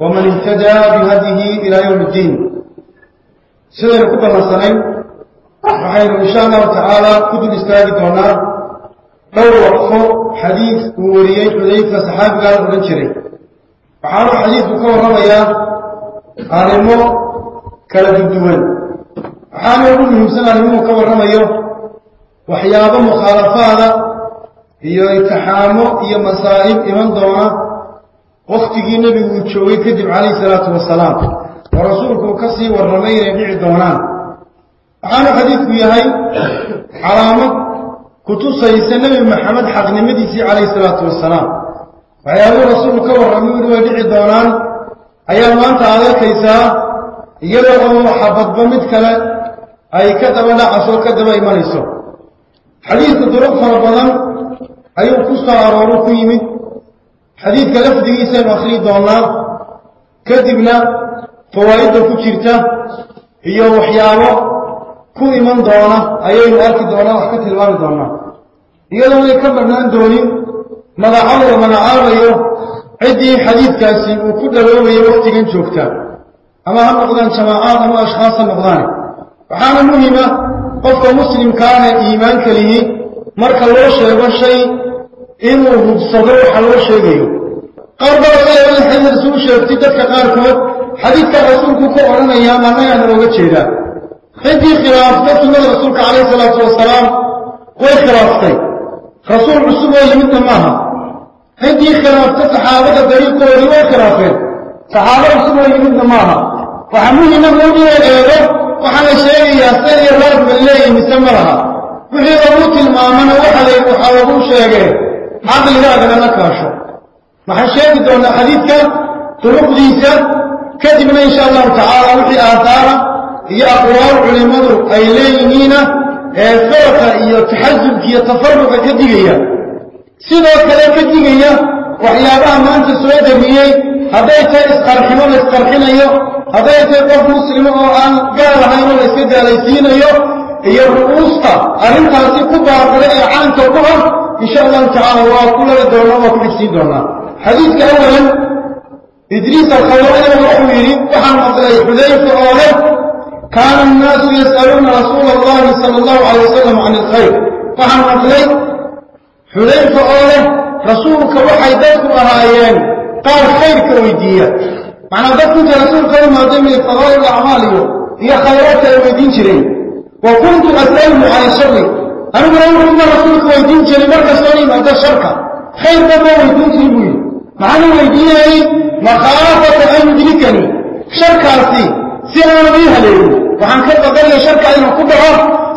waman ihtadaa bihadihi ilaa yowm iddiin sidaynu ku ballansanay waxaynu insha allahu tacaala ku dul istaagi doonaa dhowr waqfo xadiid uu wariyey xudayfa saxaabigaan odhan jiray waxaana xadiidku ka warramayaa arrimo kala dudduwan waxaana ugu muhiimsan arrimuhu ka warramayo waxyaabo mukhaalafaada iyo itixaamo iyo masaa'ib iman doona wakhtigii nebigu uu joogay kadib calayhi salaatu wasalaam. Oo rasuulku ka sii warramay inay dhici doonaan. Waxaanu xadiidku yahay calaamad kutusaysa nebi maxamed xaqnimadiisii calayhi salaatu wasalaam. Waxyaabuu rasuulku ka warramay uli way dhici doonaan ayaa maanta aad arkaysaa iyadoo oo xabadba mid kale ay ka daba dhacasoo ka daba imanayso. Xadiidku duruq fara badan ayuu ku soo arooru ku yimid xadiidka lafdigiisaynu akhrii doonnaa kadibna fawaa'idda ku jirta iyo waxyaabo ku iman doona ayaynu arki doonaa wax ka tilmaami doonnaa iyadoonay ka marnaan doonin magaco la magacaabayo ciddii xadiidkaasi uu ku dhaloobayo wakhtigan joogta. Ama ha noqdaan jamaacaad ama ashkhaas ha noqdaane waxaana muhima qofka muslimkaana iimaanka lihi marka loo sheego shay inuu hubsado waxa loo sheegayo. Qaar baa yaaba in xadiid rasuul sheegtay dadka qaarkood xadiidka rasuulku ka odhanayaa maanayaana looga jeedaa. Ciddii khilaafta sunnada rasuulka calayhi salaatu wasalaam way khilaaftay. Rasuul cusub oo yimidna maaha ciddii khilaafta saxaabada dariiqoodii way khilaafeen saxaabo cusub oo yimidna maaha waxaa muhima in la eego waxaa la sheegayaa sal iyo raad ba leeyahy mise ma laha. Wixii lagu tilmaamana waxa lagu sheegee caqligaagana la kaasho waxaan sheegi doonaa xadiidka duruqdiisa kadibna insha allahu tacaala wixii aadaara iyo aqwaal culimmadu ay leeyihiina ee firqa iyo taxasubka iyo tafaruqa ka digaya sidoo kale ka digaya waxyaabaha maanta soo damiyey hadday tahay isqarximo la isqarxinayo hadday tahay qof muslimo oo aan gaal ahayn oo la iska gaalaysiinayo iyo ru'uusta arrintaasi ku baaqda ee caanka ku ah إن شاء الله تعالى وكل الدولة وكل سيد الله حديثك أولا إدريس الخلائل والحويل وحن مصر الحذيف الأولى كان الناس يسألون رسول الله صلى الله عليه وسلم عن الخير. وحن مصر حذيف الأولى رسولك وحي دلت أهائيان قال خير كويدية معنى دلت رسول خير ما من لفضائل أعماله هي خيرات أهائيين شرين وكنت أسألهم على شرك أنا أقول لكم ما رسولك يدين جري مركز واني مهدى الشركة خير بابا ويدين جريبوني معانا ويدين أي مخافة أي مدلكني شركة أرسي سيئة نبيها ليه وحن كيف أقول لي شركة أي مكبها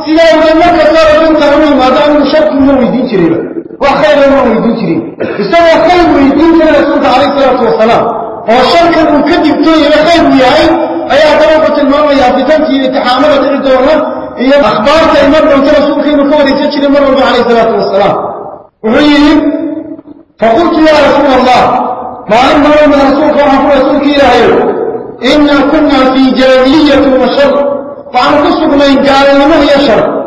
سيئة ويدين مركز واني مهدى الشركة مهدى الشركة ويدين جريبا وخير بابا ويدين جريب استوى خير ويدين جري الله عليه الصلاة والسلام. وشركة المكدب جري خير وياي أيها دروبة المامة يا فتنتي اتحاملت الدولة هي أخبار تأمر أن ترى سبخي مكوري تجري مرة عليه الصلاة والسلام. وعين فقلت يا رسول الله ما أمر من رسولك وعفو رسولك إلى هيو إنا كنا في جاهلية وشر. فعن قصد ما إن قال لما هي شر.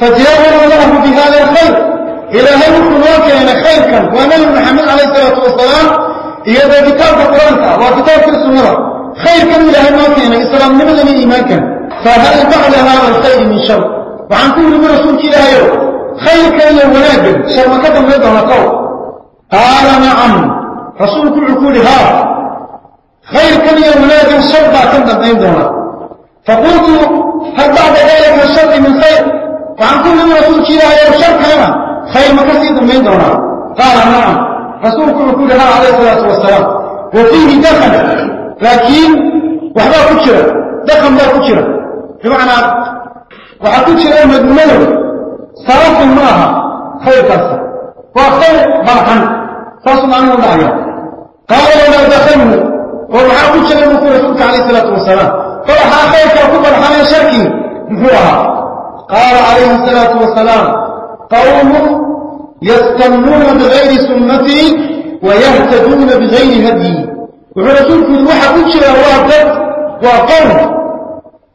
فجاهل الله بهذا الخير. إلى هم كناك أنا خير كان. وأمل محمد عليه الصلاة والسلام هي ذا كتاب القرآن وكتاب السنة خير كان إلى هم كان. إسلام نبدا من إيمان كان. فهل بعد هذا الخير من شر؟ وعن كل من رسولك لا يوم. خير كان الولاد شر ما كتب يده قول قال. نعم. رسول كل عقول ها. خير كان الولاد شر ما كتب يده فقلت هل بعد ذلك الشر من خير؟ وعن كل من رسولك لا يوم. شر كان. خير ما كتب يده قال نعم. رسول كل عقول ها عليه الصلاة والسلام. وفيه دخل. لكن وحبا كتشرة دخل لا كتشرة بمعنى وحكيت شيء مدمر صرف معها. خير قصة. وخير مرحا فصل عنه الدعية قال لما دخلنا ومعاكم شيء مقول رسولك عليه الصلاة والسلام. قال حاخيك وكفى الحمى شركي نفوها قال عليه الصلاة والسلام. قوم يستمنون بغير سنتي ويهتدون بغير هدي. ورسولك دوحة كل شيء الله وقوم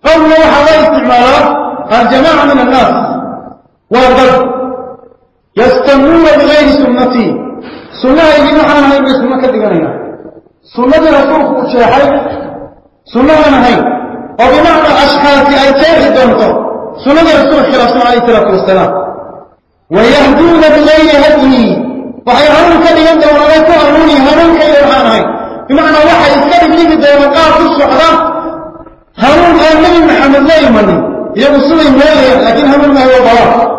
قبل واحد استعماله قد جماعة من الناس وقد يستمون بغير سنتي. سنة يجب أن نحن نحن سنة كذبانينا سنة رسول خوشي سنة أنا هاي. وبمعنى أشخاصي أي تاريخ دونته سنة رسول خير صلى الله عليه وسلم ويهدون بغير هدني فحيرون كذبان دونه ويكون أروني هرون كذبان هاي بمعنى واحد يسكري بليه دونه قاعد في الشعرات هارون قال لي محمد لا يمني يا رسول الله لكن هم ما هو ضار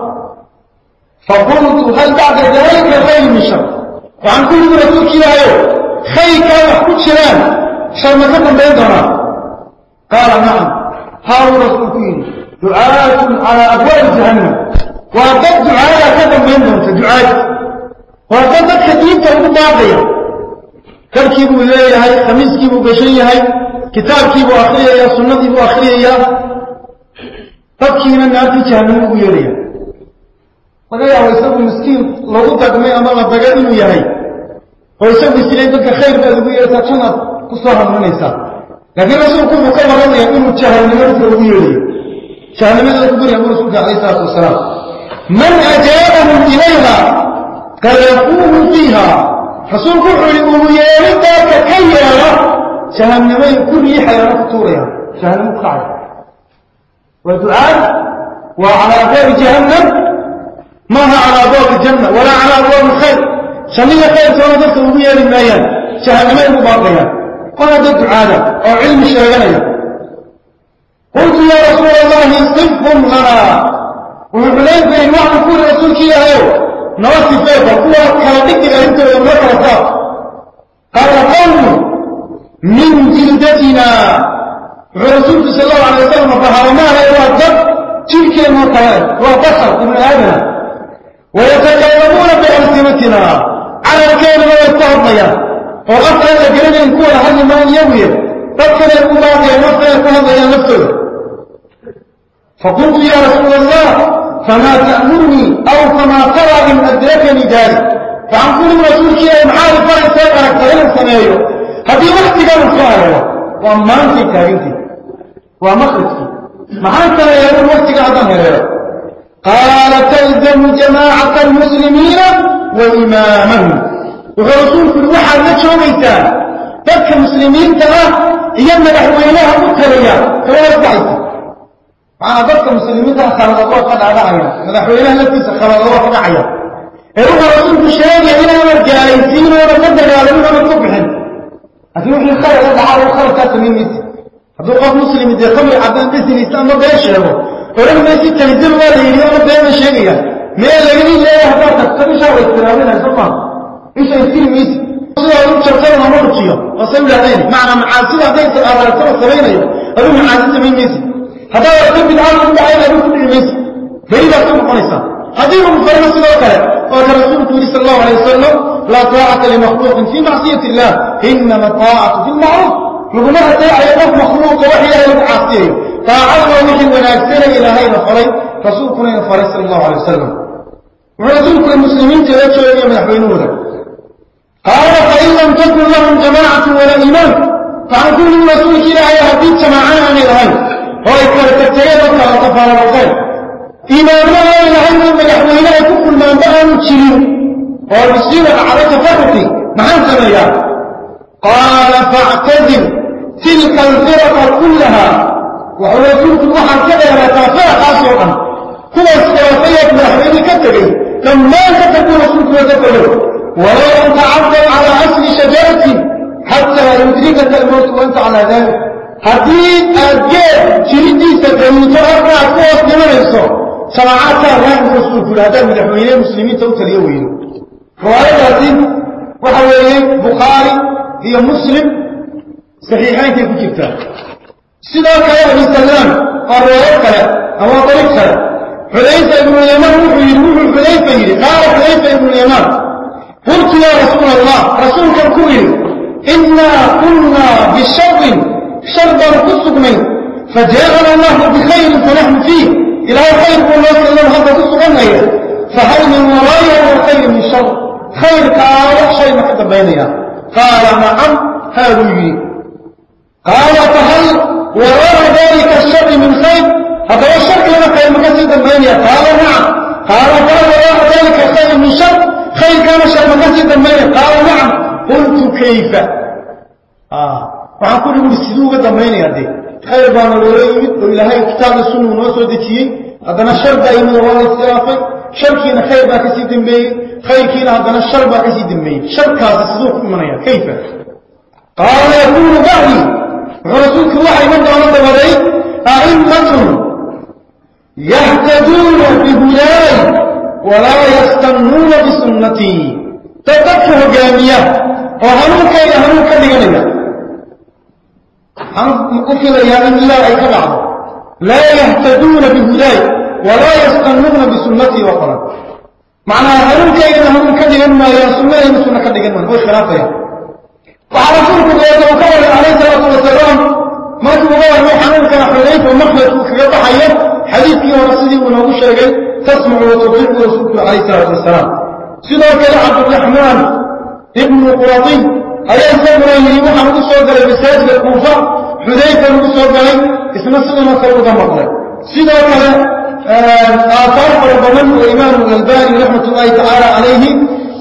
فقلت هل بعد ذلك خير من شر؟ وعن كل ذلك تقول كلا يو خير كان حكوت شران شر مكتن بين دمار قال نعم. هارون رسول فيه دعاة على أبواب جهنم. وأردت دعاء كذا من دمت دعاة. وأردت كثير كذا باضية karkii buu leeyahay khamiiskii buu gashan yahay kitaabkii buu akhriyayaa sunnadii buu akhriyayaa. Dadkiina naartii jahannamo ugu yeeraya laga yaabo isagu miskiin lagu dagmay ama la dagay inuu yahay. Oo isagu isilay dadka khayr baad ugu yeertaa janaad ku soo hanuunaysaa laakiin rasuulku wuxuu ka waranaya inuu jahannamo dadka ugu yeerayo jahannamada ku guraya buu rasuulka calayhi salaatu wasalaam. Man ajaabahum ilayha qadafuuhu fiiha فسوق حلي أبو يالي ذاك كيالا شهام نمي كل يحيى نفتوريا شهام مقعد ودعاء وعلى باب جهنم. ما على باب الجنة ولا على باب الخير. شنية خير تنظرت أبو يالي مايان شهام نمي مباطيا قال دعاء أو علم شهامنا قلت يا رسول الله صفهم لنا. وفي بلاد بين واحد يقول رسولك يا هو نواسي فيه فقوة قال ذكي لأنتو يملك وفاق قال قوم من جلدتنا. رسول صلى الله عليه وسلم فهرنا لا يوجد تلك المرقيات وبصر ابن آدم. ويتكلمون بألسنتنا. على الكين ما يتهضيا وغفر الأجرين إن كوى هل ما يوي تدخل الأمات يوفر يتهضيا نفسه. فقلت يا رسول الله فما تأمرني أو فما ترى إن أدركني ذلك. فأقول رسول شيء عارف أن سيقر كريم سمعه هذه وقت قال الصالح وما أنت. كريم وما خلصت ما أنت يا رب. وقت عظم هذا قال تلزم جماعة المسلمين وإمامهم. وغرسون في الوحى نتشو ميتان؟ تلك المسلمين ترى ينبح وإله مكريا فلا يزعيك معنا ضدك مسلمين ده خلق الله قد عدعيا نحو إله لكيس خلق الله قد عدعيا إذا رسول تشاهد إلى مرجع يسين ورمضة يعلمون من طبحين هتنوح الخير إذا عارو خلق تاتمين ميسي هدو قد مسلم دي قبل عبد البيت الإسلام ربا يشعبه ورم ميسي تنزل والي إلي ربا يمشيني ميه لقيني لا يهبار تتبشع ويسترابين عزمان إيش يسين ميسي أصلي أقول شرطان مرتيا وصل لعين معنا معاصي لعين سأرى سبع سبعين أيضا أقول معاصي تمين ميسي هذا يكون بدعان من دعائي لأبوك الإغيس فإذا كنت مقنصة حديث مفرنا صلى الله عليه وسلم قال رسول الله صلى الله عليه وسلم لا طاعة لمخلوق في معصية الله إنما طاعة في المعروف. لقد نهت عيبه مخلوق وحيا لم تعصيه طاعة من أكثر إلى هاي الخري رسول قرين الفريس صلى الله عليه وسلم. ورسول كل المسلمين جاءت شوية من أحوينه قال فإن لم تكن لهم جماعة ولا إيمان فعن كل المسلمين كلا يهبيت معانا عن الهي oo ay kala tegtegeen oo kala tafaararuqeen iimaanna aanay lahayn oo madaxweyne ay ku kulmaanba aanu jirin oo musiiba cala tafaruqi maxaan sameeyaa qaala factazil tilka alfiraqa kullaha wuxuu rasuulku waxaad ka dheeraataa firaqaas oo dhan kuwaas khilaafaya madaxweyne ka tegey dhammaan ka taguu rasuulku waa ka tego walow an هذه أرجل شريتي ستكون تغرب أقوات نمرسو سماعاتها مسلمين السلطة هذا من الحميلة المسلمين توتر يوينه رواية العظيم وحوليه بخاري. هي مسلم. صحيحين في كتاب. سيدوك يا أبي السلام الرواية أما طريق سلام فليس ابن اليمان روحي روح الحليفة إلي قال حليفة ابن اليمان قلت يا رسول الله رسول كالكوين إنا كنا بشر شرد رفسك منه. فجاءنا الله بخير فنحن فيه. إلى خير قول الله صلى الله عليه وسلم فهل من ورايا والخير من شر؟ خير قال شيء ما حتى بينها قال نعم هذه قال فهل وراء ذلك الشر من خير؟ هذا هو الشر لما كان مكسيدا بينها قال نعم. قال فهل وراء ذلك الخير من شر؟ خير كان شر مكسيدا بينها قال نعم. قلت كيف؟ آه. Waxaan ku dhihi siduu uga dambaynaya dee khayr baana loola yimid oo ilaahay kitaabka sunuu noo soo dejiyey haddana shar baa yimid oo waa la iskhilaafay sharkiina khayr baa ka sii dambeeyey khayrkiina haddana shar baa ka sii dambeeyey sharkaasi siduu ku imanaya kayfa qaala yakuunu bacdi wuxuu rasuulku waxa iman doona dabaday a'immatun yahtaduuna bihudaay walaa yastannuuna bisunnatii dad dadka hogaamiya oo hanuunkayga hanuun ka dhiganaya أخذ يا أن لا أتبعه لا يهتدون بهداي ولا يستنون بسنتي وقرأ. معنى هلو جاينا هم كدر ما يسمي سنة كدر ما هو الشرافة يعني. فعرفوا كما يتوقعوا عليه الصلاة والسلام ما تبقى الله حنون كان حليف ومخلط وكي يضحي يوم ورصدي ونهو الشيء تسمع وتطلق رسولك عليه الصلاة والسلام. سيدنا كان عبد الرحمن ابن القراطي أليس أمرين لي وحمد الصلاة والسلام بالسلاة xudayfa ugu soo galay isna sidanoo kale uga maqlay. Sidoo kale aaaar fara badan oo imaamu albani raxmat ullaahi tacaala calayhi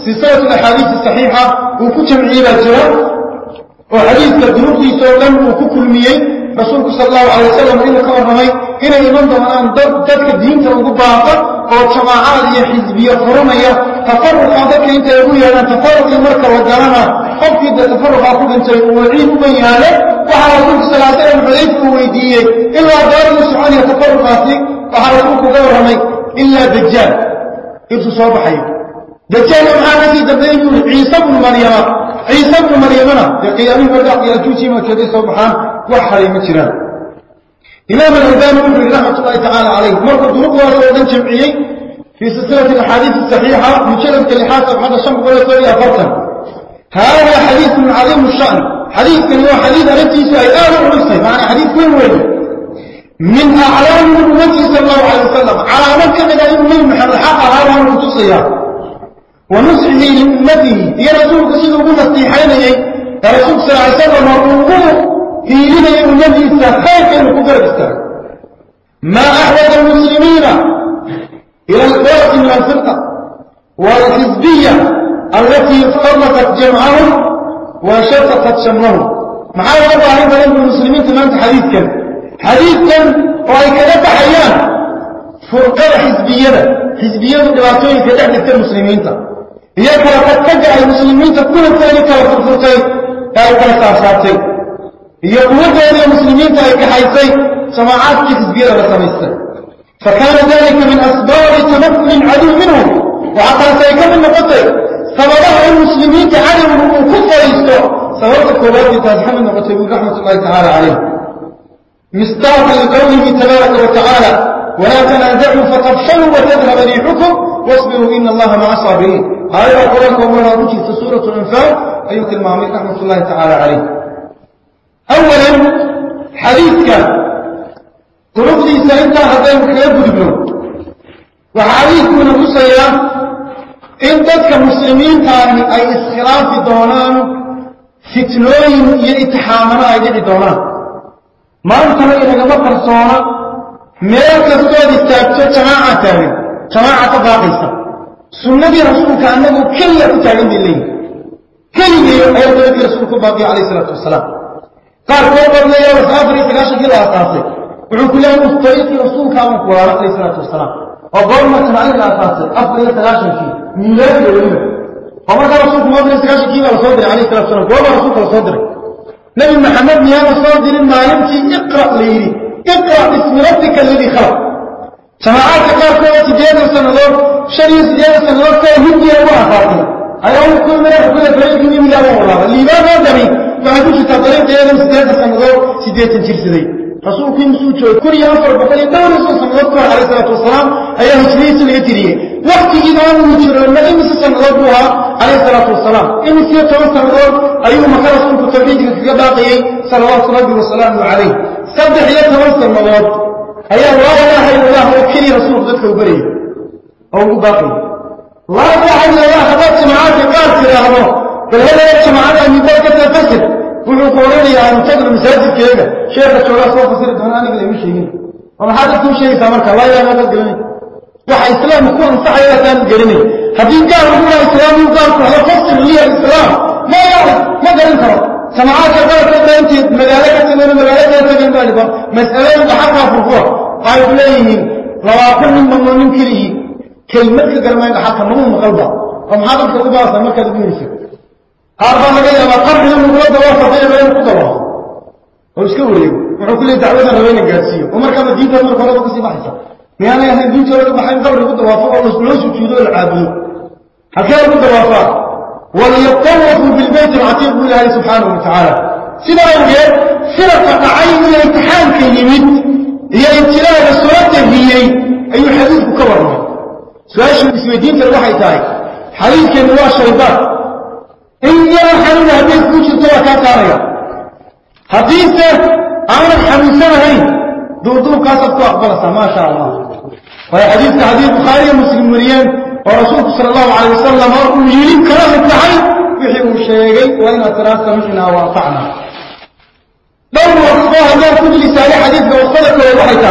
silsilatu axaadiisi saxiixa uu ku jamciyey baa jira oo xadiidka duruqdiisa oo dhan uu ku kulmiyey rasuulku sal allahu alay wasalam inuu ka warramay inay iman doonaan dad dadka diinta ugu baaqa oo jamaacaad iyo xisbiyo furanaya tafaruqa dadka intay ugu yeedhaan tafaruqii marka la galana qofkii dee tafaruqaa ku dhintay uu waciid uga yaale waxaa rasuulku sal l slam xudayfa uu weydiiyey. Ilaa daaruu soconaya tafaruqaasi waxaa rasuulku uga warramay ilaa dajaal intuu soo baxayo dajaal maxaa ka sii dambeeyey buu ciise bnu maryama ciise bnu maryamana dee qiyaamihii markaa yaajuuji makeeday soo baxaan wax haray ma jiraan. Imaam alalbani wuxuu yihi raxmat tacaala calayh markuu duruqdaas oo dhan jamciyey في سلسلة الحديث الصحيحة من شرم كالحاسة وحدى الشام بقول الثانية أفرطا هذا حديث من عظيم الشأن. حديث من هو حديث أردت يسوي أهل عرسي معنى حديث كل وجه من أعلام نبوته صلى الله عليه وسلم على مكة من كان دائم من محمد حقا هذا هو الانتصية لأمته يا رسول قصيد أبو نصيحين يا رسول صلى الله عليه وسلم وقوله في لنا يا أمتي سخيك المقدرة ما أحوض المسلمين إلى القوات من الفرقة والحزبية التي فرقت جمعهم وشفقت شملهم. معايا أبو عليم بلد المسلمين تمام حديث كان. حديث كان وهي كذا حيان فرقة حزبية حزبية دلاتوية كذبت كتير مسلمين هي كذبت تجع المسلمين كل ذلك وفرقة هي كذبت عشاتي هي قوة المسلمين هي كحيثي سماعات كذبية بسميستي فكان ذلك من أسباب تمكن العدو منهم. وعطى سيكون النقطي سببه المسلمين تعلم وكفى يستوى. سببه كلابي تزحم النقطي رحمة الله تعالى عليه. مستعب لقومه تبارك وتعالى ولا تنازعوا فتفشلوا وتذهب ريحكم واصبروا إن الله مع صابرين هذا قرأكم ولا رجي سورة الإنفال. أيها المعمل رحمة الله تعالى عليه. أولا حديث كان dunuubdiisa intaa haddaynu kaga gudubno waxaa xadiidkuuna tusaya in dadka muslimiintaahi ay iskhilaafi doonaan fitnooyin iyo itixaamano ay dhici doonaan. Maantana inagama qarsoona meel kastood istaagto jamaaca taagan jamaaca ka baaqaysa. Sunnadii rasuulka annagu keliya ku taagan bay leeyihi keligii ayaa dabadii rasuulku baaqiya calayh isalaatu wasalaam. Qaarkood badnayaa was afar iyo sagaashankii la asaasay وعكلها من الطريق رسولك أبو كوارا عليه الصلاة والسلام. وقال ما كان عليه الأفاس أفضل يتلاشى فيه. ميلاد يوليه فما كان رسولك ما من يتلاشى فيه على عليه الصلاة والسلام. وما رسولك على صدري. نبي محمد يا صدر ما يمشي اقرأ ليه اقرأ باسم ربك الذي خلق. سماعات كاكوة سديانة سنظر شريع سديانة سنظر كاهدية وعفاتية أي أول كل ما يقول لك رأيك من الله والله اللي ما قدري ما عدوش تطريق ديانة سديانة سنظر سديانة تنشير سديانة رسول كم سوچو كوريا فر بقلي دار رسول صلى الله عليه وسلم اي حسيس يتري وقت جنان وجر النبي صلى الله عليه وسلم إن في توسل الرب اي ما كان رسول تفيد في باقي صلى الله عليه. وسلم عليه صدح يا توسل مواد اي لا إله إلا الله وكري رسول ذلك وبري. أو الله لا تعلم يا هذا سمعات قاتل يا الله فهذا سمعات من بركه الفسد فلوكورين يا انتظر مساجد كيغا شيخ الشورى سوف يصير دونان قال يمشي هنا وما حد كل شيء سامر الله يا ناس قلني. صح الاسلام يكون صح يا كان قلني. حبيب قال هو الاسلام يقال على فصل لي الاسلام ما يعرف ما قال انت سمعات قال انت أنت ملائكة من ملائكة تجمع لي مسألة بحقها في الفوق قال لي رواقب من من ممكن كلمتك قال ما عندها حق ما هو مقلبه فما هذا الكلام هذا qaar baa laga yaabaa qarniga nugula dawaafaqaya baa inuu ku dawaafo oo iska wareego wuxuu ku leey dacwadan raba ina gaadsiiyo oo markaaba diinta marka horeba ka sii baxaysa. Miyaanay ahayn diinta laga baxayn qabri ku dawaafo oo loo sujuudo oo la caabudo. Halkee lagu dawaafaa waliyatawafuu bilbayt alcatiiq buu ilaahay subxaanahu watacaala sidaa awgeed firqa dhacay iyo imtixaanka yimid iyo ibtilaaga soo dahiyey ayuu xadiidku ka warramay. Su'aashu isweydiintana waxay tahay xadiidkeennu waa shaydaan انجر حرم حديث كوشي توكا كاريا. حديث أمر حديثنا هاي. دو دو كاسب تو اخبر ما شاء الله. وهي حديثة حديث بخاري مسلم مريان ورسول صلى الله عليه وسلم ورقم يلين كرام التحي يحيو الشيئين وين اتراسا مشنا واطعنا لو وقفوها لا تجلس على حديث بوصلك ووحيك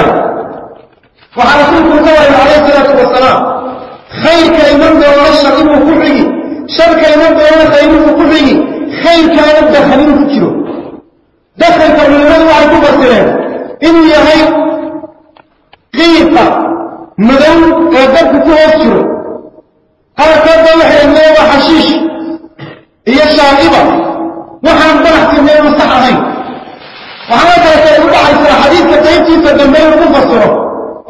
وحرسول صلى الله عليه وسلم خيرك امام دو الله شقيم وكوحي شر كان يبدأ خير في قبعه خير كلام يبدأ في كيرو دخل فرمان الله عبو بصيران إنه يهي قيطة مدن قدر كتوه أسره قال كتب الله إلا وحشيش. هي الشاقبة وحن بحث من المصحفين وحن بحث من المصحفين حديث كتابة سدنبان عبو بصيران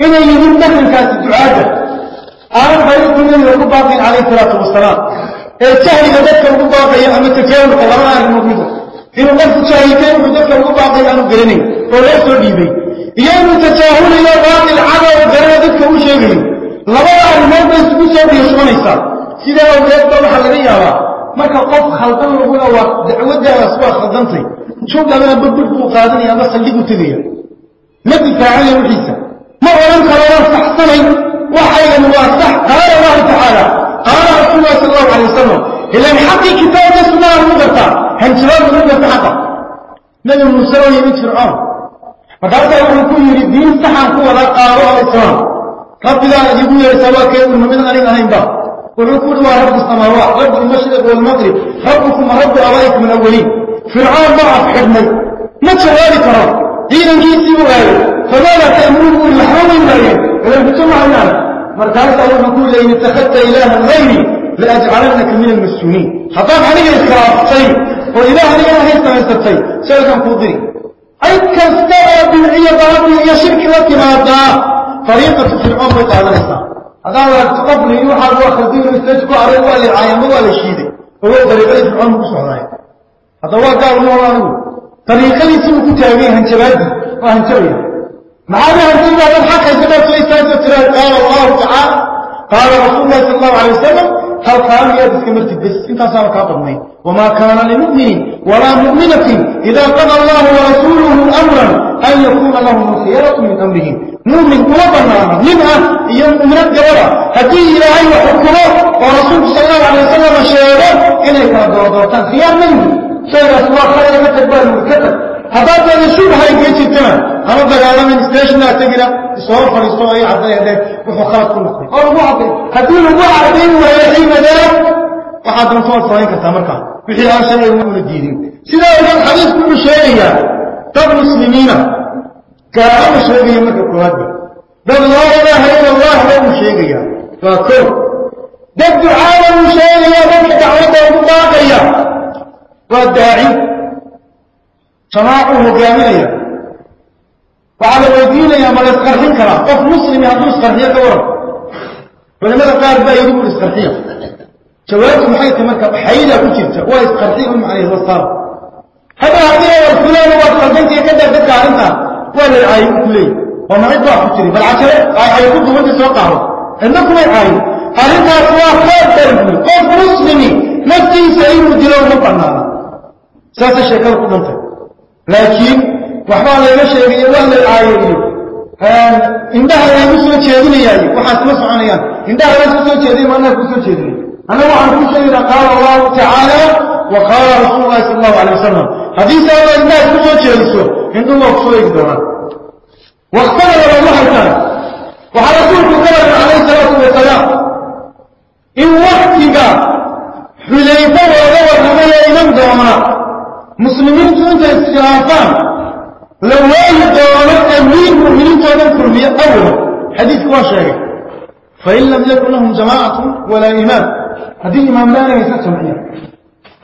إنه يهي مدن كاسد عادة أعرف أيضا من المباطن عليه الصلاة والسلام. Ee jahliga dadka ugu baaqaya ama tajaawulka laba arrimood mida inuu qofku jaahilkay wuxuu dadka ugu baaqay aanu garanayn oo loo soo dhiibay. Iyo inuu tajaahulayo baatil cadow garana dadka u sheegayo labada arrimood bay isugu soo dhiyashoonaysaa sidaa awgeed waxaa laga yaabaa marka qof khaldan laguna waa dacwaddaadaas waa khaldantay judhabana burbur buu qaadanaya ama saldhiguu tegaya. Ma difaacanayo wixiisa. Ma odhan karo waan saxsanay. Waxaygan waa sax. Qaala allahu tacaala قال رسول الله صلى الله عليه وسلم إلا حق كتاب السنة المدرطة هل سواب المدرطة حقا نبي موسى يبيت فرعون. فقالت أقول لكم يريد دين سحاك ولا قارو على الإسلام قلت لا أجيبوا يا سواء كي أمنا من غريب عليهم بعض قل ركوا دوا رب السماوات رب المشرق والمغرب ربكم رب أرائك الأولين. فرعون ضعف حرمي ما تشغالي ترى دينا جيسي وغيري فلا لا تأمروا إلا حرمي مريم ولا بتمع النار مركز الله نقول لئن اتخذت إلها غيري لأجعلنك من المسجونين. حطاق علي الإسراف طيب وإله علي الله يستمع السبتين سألك أن قضي أي كستر بالعية ضرب يا شرك وكما أبدا فريقة في العمر تعالى هذا هو قبل يوحى الروح الدين ويستجبه على الله للعيام الله للشيدة هو طريقة في العمر بسعر هذا هو قال الله طريقة لسوء كتابيه هنشبه هنشبه ما هذا هذين هذا الحق هذين في إسلام ترى قال الله تعالى قال رسول الله صلى الله عليه وسلم هل يا يدرس كمرت بس؟ إنت صار كاتب وما كان لمؤمن ولا مؤمنة إذا قضى الله ورسوله أمرا أن يكون له الخيرة من امره مؤمن ولا بنا منها يوم مرد ولا هدي إلى أي حكمة ورسول صلى الله عليه وسلم شهادة إليك أدوات خيار منه. سيد الله خير من تبارك الكتب هذا هذا شو هاي كذي كذي أنا بقول أنا من ستيشن أتى كذا صور فريستو أي عبد هذا بخاطر كل شيء أو مو عبد هذا هو مو عبد هو يحيي مدار واحد من صور فاين كتامر كان في حيان شيء يوم من الدين سيدا هذا الحديث كل شيء يا تب مسلمينا كلام شيء يوم من القرآن ده لا إله إلا الله ده شيء يا فكر ده دعاء شيء يا ده دعوة الله يا والداعي jamaacuu hogaaminaya waxaa la weydiinayaa ma la isqarxin karaa? Qof muslimi hadduu isqarxiyo ka waran culimada qaar baa yidhi buu isqarxiya jawaabtu maxay tahay marka? Xaydaa ku jirta. Waa isqarxiya u macnay wasaab hadda haddii war fulaan waad qaldantay ka dar dadka waa lay caayin ku leeyahy oo nacid baa ku jiri. Bal cajale ay ku duwanta soo qaado. Cidna kumay caayin arrintaas waa khayr darbi qof muslimi naftiisa inuu dilo uma banaana saasay sheekada ku dhantay لكن وحبان لي مشهدي وحل العائلين هان عندها يمسوا تشهدين يعني وحاس مصعان يعني عندها يمسوا تشهدين وأنا يمسوا تشهدين أنا وحن كل إذا قال الله تعالى وقال رسول الله صلى الله عليه وسلم. حديث هذا إن الناس كل شيء عندما إن الله كسوا يقدر. واختلف الله كان وحرسول كتاب عليه الصلاة والسلام إن وقتك حليفة وغير حليفة وغير حليفة مسلمين كنت استعافان لو يقولون أمير مؤمنين كنت أمكربية أولا حديث واشاية فإن لم يكن لهم جماعة ولا إمام. هذه إمام لا يساسهم إياه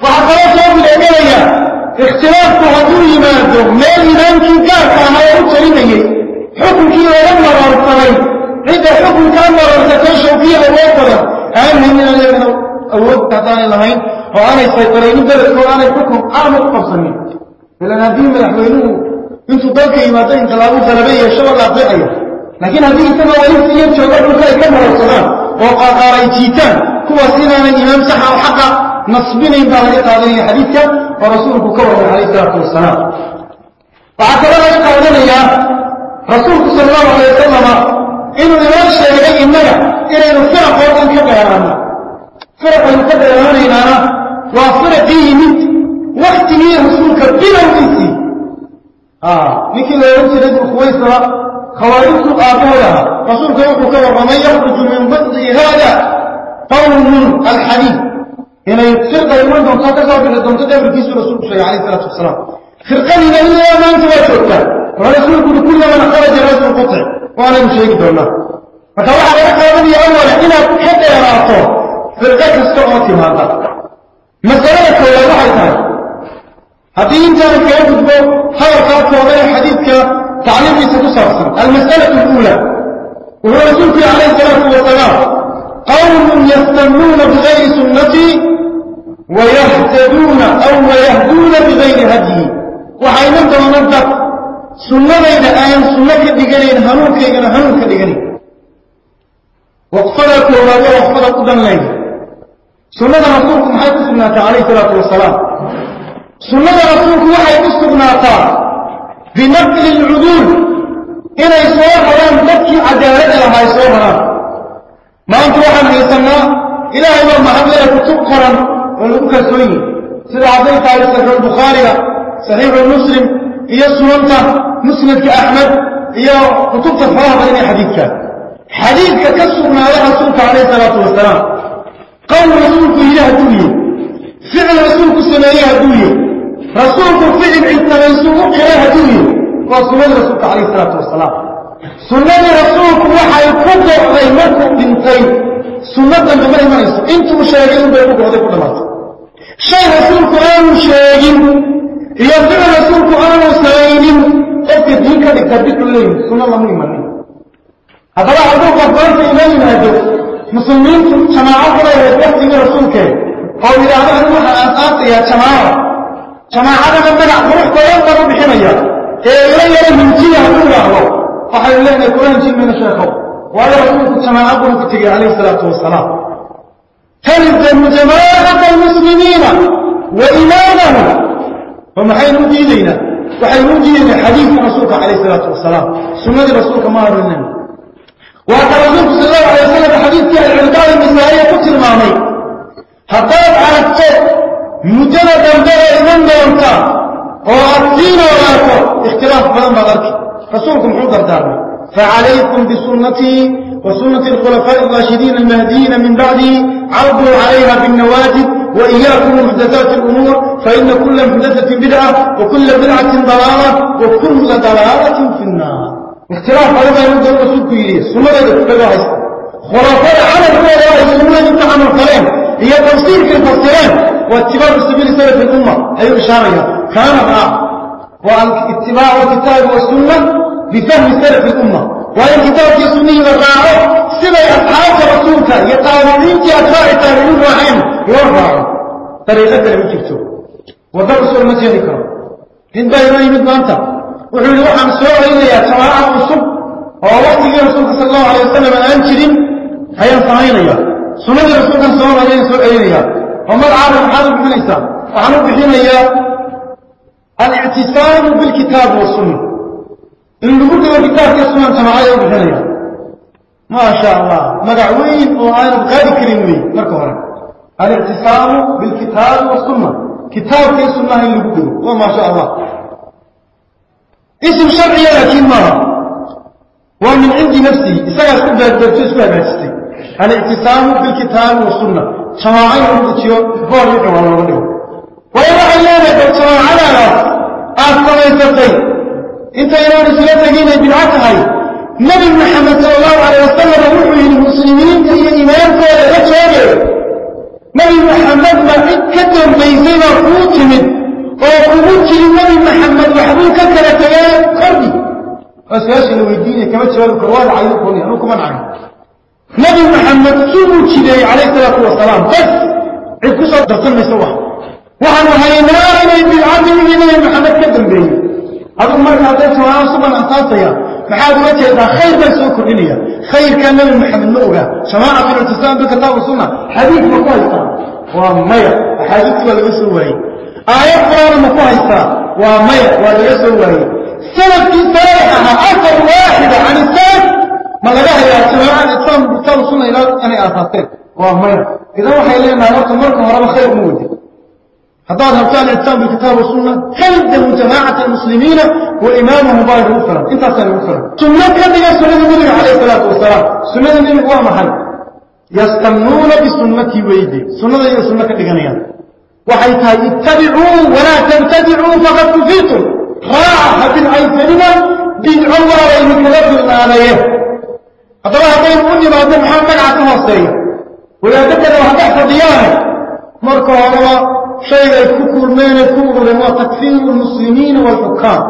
فحقلت يوم الإجابية اختلاف قهدو إمامه ما الإمام كان كافر على رب سليمه حكم كي ولم مرار الطريق عند حكم كان مرار تتنشو فيها الوطرة أهم من الإمامه أود تعطانا لهين وأنا يسيطر إن بلدك وأنا يفكهم أعمل قبصني لأن هذين ملحوينوه إنتو دوك إيماتين تلابو تلابي يشوى الله بيئي لكن هذين سمع وإنسي يمشوا الله بيئي كم هو السلام وقاقا ريتيتان كوا من إمام سحى وحقا نصبين إبنى هذين حديثة ورسولك كوره عليه السلام فأعتبر أي قولنا يا رسولك صلى الله عليه وسلم إنه نراشى إليه إمنا إليه نفع يا كبيرانا فرق المقدر الان ايمانا وفرق ايمت وقت مية رسولك بلا مئسي آه مكي لو يمسي رجل خويسة خوارج القابوة لها رسولك يحبك وما يخرج من بطل هذا قول من الحديث هنا يتسرق ايمان دون تتسع في الهدى دون تتعب الكيس رسولك شيء عليه الصلاة والسلام خرقان إلى إلى ما أنت باشرك رسولك لكل من خرج الرسول قطع. وأنا مشيك دولا فتوحى لك يا أولا إلا كنت حتى يا راطور فرقات استغرطي هذا. مسألة كوالا حيثها هذه انتها كيفت بو حرقات وضعي حديثك تعليم يسدو المسألة الأولى وهو رسول في عليه الصلاة والسلام قوم يستمون بغير سنتي ويهتدون أو ويهدون بغير هديه وحينما تنظر سنة إلى آيام سنة ديغرين هنوك ديغرين هنوك ديغرين وقفلت وما وقفلت ضمن ليل سنة رسولك محيط سبناك عليه الصلاة والسلام. سنة رسولك محيط سبناك بنقل العدول إلى إسوار حيان تبكي أجارك لها إسوارها ما أنت وحن يسمى إلى إمام محمد لك تبقرا ولك سوين سيد عزيز تعالي سيد البخاري صحيح المسلم هي سنونك مسند كأحمد هي كتب تفاها بين حديثك. حديثك كسر ما رأى سنك عليه الصلاة والسلام. قول رسولك إله الدنيا. فعل رسولك سمائيها الدنيا. رسولك فعل عند رسولك إله دنيا وصلاة رسولك عليه الصلاة والسلام. سنة رسولك وحي كنت أحيانك من طيب سنة النمر المنس انت مشاهدين بأبوك وضيك ودمات شاي رسولك أنا مشاهدين. يا فعل رسولك أنا مسائلين قفت هيك لتربيت الليل. سنة الله مني مني هذا الله عبدالك أفضل في إلهي مهدوك مسلمين جماعات لا يتقدم رسولك. قول إذا أنا أنا أنا يا جماعة. جماعة أنا من أعرف قيام ما ربحنا يا. إيه يا يا من تيا من الله. فحيل لنا كلنا شيء من الشيخ. ولا رسولك جماعة أبونا تيجي عليه الصلاة والسلام. تلزم جماعة المسلمين وإمامهم فما حين مدينا وحين مدينا حديث رسولك عليه الصلاة والسلام. سنة رسولك ما أرنني وهذا رسول صلى الله عليه وسلم حديث حديثة العلقاء المسائية كتر مامي على أردت مجرد أن ترى إمام دونك وأردتين وراءك اختلاف بأم بغرك رسولكم حضر دارنا فعليكم بسنتي وسنة الخلفاء الراشدين المهديين من بعدي. عرضوا عليها بالنواجد وإياكم محدثات الأمور. فإن كل محدثة بدعة وكل بدعة ضلالة وكل ضلالة في النار. اختلاف هذا يقول الرسول كيلي سنة يتبقى خرافات على الرواية سنة يتبقى عن الكلام هي تفسير في الفسرين واتباع سبيل سلف الأمة. أي إشارة كان معه واتباع الكتاب والسنة بفهم سلف الأمة. وإن كتاب السنة والراعه سبع أصحاب رسولك. يطالبين أتباع التابعين وعين يرفعوا طريقة وضع رسول ما تهلكه إن بايرون يمد ما أنت wuxuu yihi waxaan soo celinayaa jamaaca cusub oo waktigii rasuulka sala allahu alay wasalam aan jirin ayaan samaynaya sunnadii rasuulkan soo ayaan soo celinaya oo magacaada maxaad u bixinaysaa waxaan u bixinayaa alictisaamu bilkitaabi wasunna in lagu dhigo kitaabka sunan jamaacada u bixinaya maa sha allah magac weyn oo aanad qaadi karin wey marka hore. Alictisaamu bilkitaabi wasunna kitaabka iyo sunnaha in lagu dhigo. Waa maa sha allah اسم شرعي لكن ما. من عند نفسي سأل سبب الدرسوس ما بعتستي على اعتصام بالكتاب والسنة. شماعي عمدتي وقال يقع على الله ويرى علينا بالشماع على أفضل يتقي. إنت يرى رسولة جينة بالعطهي نبي محمد صلى الله عليه وسلم روحه للمسلمين هي إيمان فالأجوار نبي محمد ما إكتر بيزينا قوت منه baa baa oo kugu jiri nebi maxamed waxbuu ka kala tegee kordhi waa su'aasha la weydiinaya kama jawaabi karo waa dhacay koni anuu kuma dhacay. Nebi maxamed kibuu jideeyey calayh salaatu wasalaam bas cid ku soo darsan mayso wax. Waxaanu haynaa inay bidcadimigii nebi maxamed ka dambeeyey. Adugu marka hadday suban asaasaya maxaad uga jeedaa? Khayr baa soo kordhinaya. Khayrkaa nebi maxamed ma ogaa jamaaca bilictisaam bilkitaab sunna xadiid ma ku haystaa waa maya. Axaadiistii waa laga soo waayey آيات مقايسة وميت وليس الوهي سلف سائحة أثر واحدة عن السنة ما لها يا عن الإسلام بيتصال وصلنا إلى أن أثاثير وميت إذا وحي إليه ما لو تمرك مهرب خير مودي حتى هذا فعل الإسلام بكتاب السنة خلد جماعة المسلمين وإمامه مبارك وفرم إنت أثاني وفرم ثم كان يا سنة النبي عليه الصلاة والسلام سنة النبي هو محل. يستمنون بسنة ويدي سنة هي سنة تغنيان وحيث اتبعوا ولا تنتبعوا فقد تفيتوا راحة بالعين بن عمر وإن كذبوا إلا عليه. أترى هدين أني ما أدن حامل عكما الصيح ولا تبدأ لو هدح فضيانه مركوا على شيء الكفر مين الكفر لما تكفير المسلمين والحكام.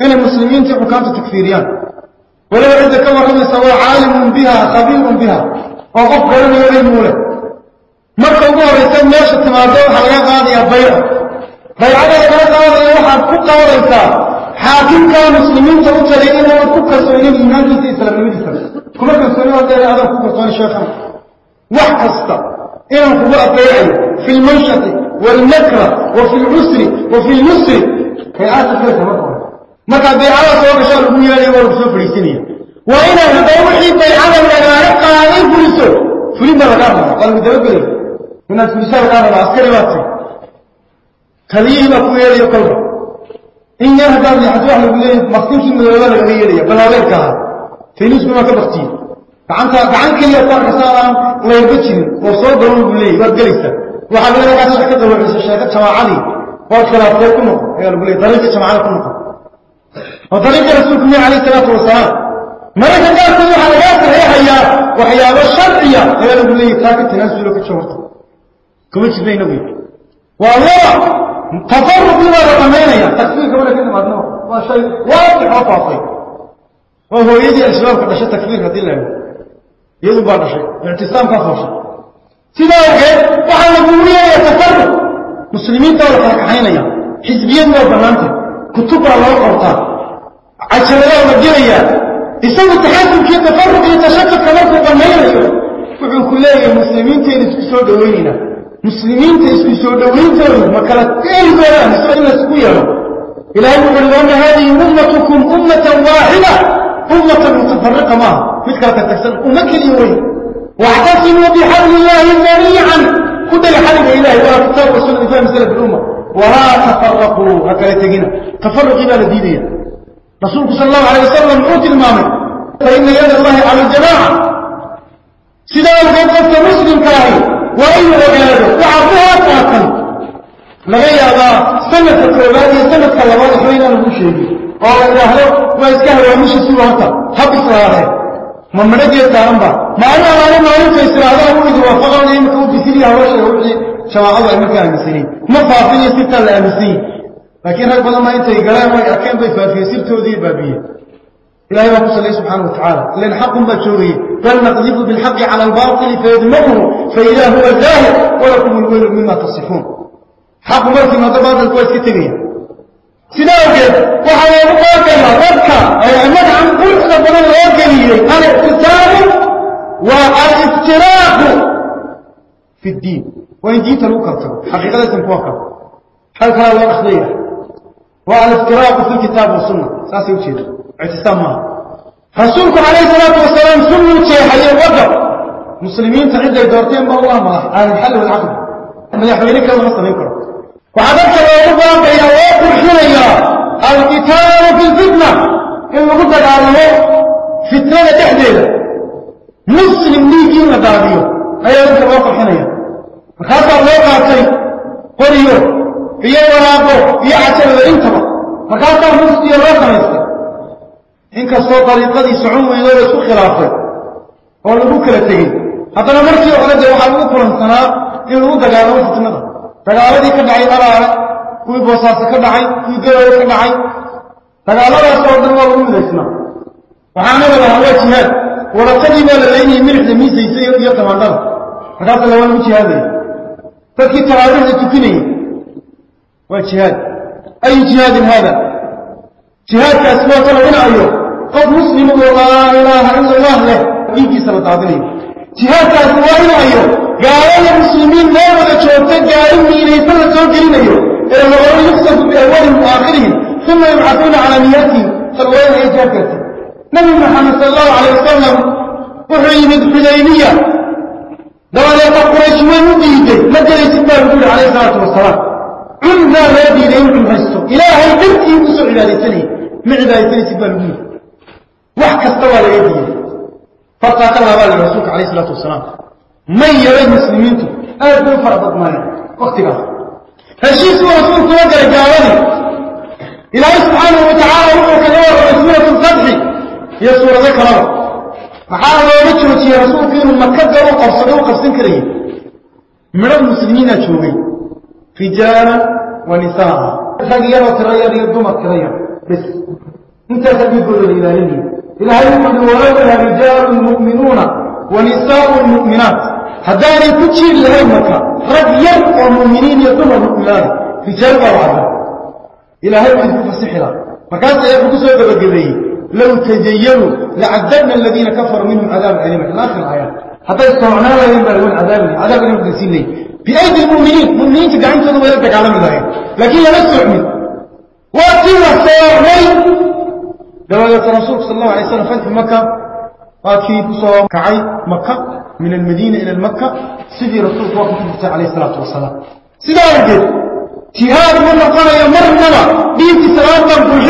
إن المسلمين في حكام تكفيريان. ولو عندك الله رمي سواء عالم بها خبير بها. وقف قرن يغيب مولك marka ugu horraysa meesha timaado waxaa laga qaadayaa bayca baycada lagala qaadaya waxaad ku qaadaysaa xaakimkaa muslimiinta u talay inaad ku kalsoonin iimaankiisa islaamnimadiisa. Kuma kalsooni waa dee adan ku kalsooni sheekhan. Wax kasta inaan kugu adeecayo fi lmanshati waalmakra wa fi lcusri wa fi lmusri hay'aadka kaleeta marka hore markaa baycada soo gashaa lagu yeelaya waa lagu soo fadhiisinaya waa inaad haddaba wixii baycada lagaaga qaaday fuliso. Fulin baa lagaa rabaa waa lagu dabagelaya inaad fulisaa lagaa rabaa askari baad tay taliyihii baa ku yeelaya kolba in yar haddaad leexato wax lagu leeyahy maktinkii madooba lagaga yeelaya balaabeerka ahaa. Faynuusku waa ka baktiye gacanta gacan keliya arkaysaa aan layba jirin. Oo soo galon buu leeyahy waad gelaysaa waxaad leedahay sheeka dawaciso sheeka jamaacadii. Waad khilaaftee ku noqon ayaa lagu leeyahy dariiqii jamaacada ku noqon. Oo dariiqii rasuulku miya calayhi salaatu wasalaam. Mararka qaarkood waxaa lagaa saxeexayaa waxyaabo sharciya ayaa lagu leeyahy taa ka tanaasulo ka jawarta kuma jirna inagu waa laba tafaruqii baa la dhamaynaya takfiirka wala ka nimaadno waa shay waadix oo faafay. Waa hooyadii al-shabaabka dhashay takfiirka haddii la iyadu baa dhashay ictisaamkaa fooshay sidaa awgeed waxaa lagugu yeelaya tafaruq muslimiinta waa la kala kaxaynaya xisbiyadu waa bannaantay kutub baa loo qortaa. Cajaladaa la gelayaa. Isagu taxasubkiiyo tafaruq iyo tashakudka markuu banaynayo wuxuu ku leeyahay muslimiinteena isku soo dhowaynaynaa مسلمين تسكشوا دوينتهم ما كانت تلبرا نسألنا سكويا إلى أن يقول لهم هذه أمتكم أمة واحدة. أمة متفرقة ما مثل كانت تحسن أمك اليوم. واعتصموا بحبل الله جميعا. كد الحبل إله إذا أبتار رسول الله مثل بالأمة ولا تفرقوا. هكذا تقينا تفرق إلى لديني رسول صلى الله عليه وسلم أوت المامة فإن يد الله على الجماعة. سيدان كنت مسلم كاهي waa inuu ogaado waxaa muhafaaqan laga yaabaa sanadka koobaad iyo sanadka labaad waxba inaanu ku sheegin. Oo la idhaahdo waa iska hawaamishisiba hanta hab islaadeen ma madhageed daaranba ba anaa maalinta islaadaha u idi waafaqan imika u bisiliya hawasheega wixii jawaacadu ay markaa aaminsaniin ma faafiyo sirtaa la aaminsanyihin laakiin rag badan baa intay galeen way arkeen bay faafiyey sirtoodii baabiye ilahay baa ku salay subxaana wa tacaala. Ilan xaqun baa joogaya بل نقذف بالحق على الباطل فيدمغه فإذا هو الزاهر ولكم الويل مما تصفون. حق مرسي ما تبعد الكويت كتنية سنوكت وحايا مقاكلة ربكا أي أنك عن كل سبب الأوكلية الاعتصام والافتراق في الدين. وإن جيت الوكرت حقيقة تنفوكر حلقة الأخضية والافتراق في الكتاب والسنة. ساسي وشير. اعتصام ما. رسولكم عليه الصلاة والسلام سنوا تشيحي الوجر مسلمين تعيد الدورتين بالله مراح على الحل والعقد من يحملك الله مصر ينكر وعبرت الأربان بين الواق الحنية القتال في الفتنة. إن قلت العالمين فتنة تحديد. مسلم لي كين مدابيه أي أنت الواق الحنية خاصة الواق عطي قريه في يوم الواقو في عشر الانتبه فخاصة مسلم لي الواق إنك صوت لقضي سعوه إذا لسو خلافه وأنه مكرته حتى نمرسي وقال إذا وحاول مكرا سنة إنه دقاله وفت النظر فقال إذا كان دعي أرى كوي بوساسة كان دعي كوي قلوة كان دعي فقال إذا صوت الله من ذي سنة وحامل الله هو اجهاد ولا تجيب لليني ملح لمي سيسي يرقى مع الله فقال إذا لو أنه اجهاد فكي ترابيه لتكني واجهاد أي اجهاد هذا؟ جهاد كأسوات الله هنا أيوه. Muslimu oo laa ilaaha ila allah leh dhiiggiisa la daadinayo jihaadkaasi waa inayo gaalada muslimiin meel wada joogta gaari miinaysan la soo gelinayo ee lagora yuksafu biawalihim waakhirihim uma yubcatuuna calaa niyaatihim salwaynaya jihaadkaasi nabi maxamed sal allahu calay wasalam wuxuu yimid xudaybiya dabadeeta quraysh way u diiday ma gelaysid baa lagu yihi calayhi salaatu wasalaam cunbaa loo diiday in cumraysto ilaahay dartii u soo cibaadaysanayay ma cibaadaysanaysid وحكت ولا يدي. فقط الله عليه الصلاة والسلام من يرد مسلمين أبو فرض أضمانا وقتها فالشيس ورسولك وقال جاوني إلى سبحانه وتعالى أمك اليوم رسولة الزبح يا سورة ذكرة فحالا ويجرت يا رسول فيه المكذر وقف صدوق السنكري من المسلمين أشوفي فجالا ونساء. فقيا وترى يا ريض مكريا بس انت تبيض للإلهين إلى هذه الدولات رجال المؤمنون ونساء المؤمنات هذا يتشير لهمك رجيا المؤمنين يدوم المؤمنان في جلب وعدا إلى هذه الدولات السحرة فكانت يقول سيدة بقري. لو تجيروا لعددنا الذين كفروا منهم عذاب العليم الآخر آية هذا يستمعنا لا ينبغي لهم عذاب عذاب المدرسين لي بأيدي المؤمنين. المؤمنين تقعون تدوم يدك على ملايين لكن لا نستحمل وقتي وصير دلالة رسول صلى الله عليه وسلم فانت مكة. آتي بصوى كعي مكة من المدينة إلى المكة سيدي رسول صلى الله عليه وسلم والسلام. سيدا أرجل تهاد من مقانا يا مرنما بيتي سلام من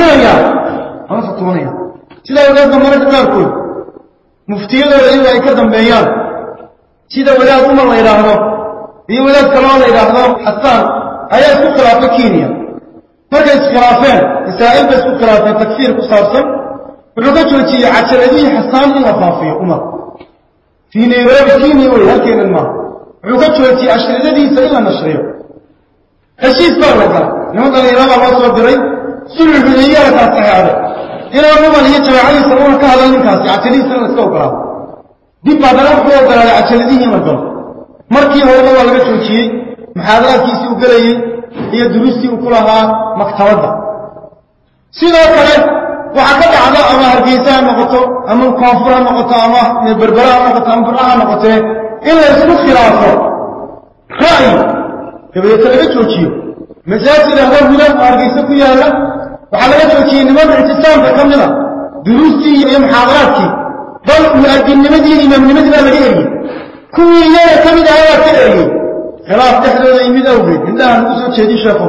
أنا سطوانيا سيدا أرجل دمارك ناركل مفتي الله إلا إكدام بيان. سيدا ولا أدوم الله إلى هذا هي ولا أدوم إلى هذا حسان هيا سوق العبكينيا markay iskhilaafeen masaa'il bay isku khilaafeen takfiir ku saabsan wuxuu ka joojiyey cajaladihii xasaan in la faafiyo umar. Fii nairobi kenya wey halkeenan maaha wuxuu ka joojiyey ashridadiisa in la nashriyo. Heshiis baa la gala niman dhalinyarada loo soo diray sulxu xudaybiya kaa saxeexday inaan umar iyo jamaacadiisa una ka hadlan ninkaasi cajaladiisa in la iska ogolaado dib baa dana wuxuu ogolaaday cajaladihii in la galo. Markii horena waa laga joojiyey muxaadaraadkiisii u gelayey iyo duruustii uu ku lahaa maktabadda. Sidoo kale waxaa ka dhacda ama hargeysa ha noqoto ama koonfur ha noqoto ama berbera ha noqoto ama burca ha noqotee in la isku khilaafo. Ra'yi dabadeeta laga joojiyo masaajid ahda huda oo hargeysa ku yaalla waxaa laga joojiyey nimanka ictisaamka ka mida duruustii iyo muxaadaraadkii. Bal mu'adinnimadii imaamnimadii baa laga eriyey. Kuwii iyaga ka mid aha waa ka eriyey khilaaf dhexdooda yimid awgeed indhaha lagu soo jeedi sheeko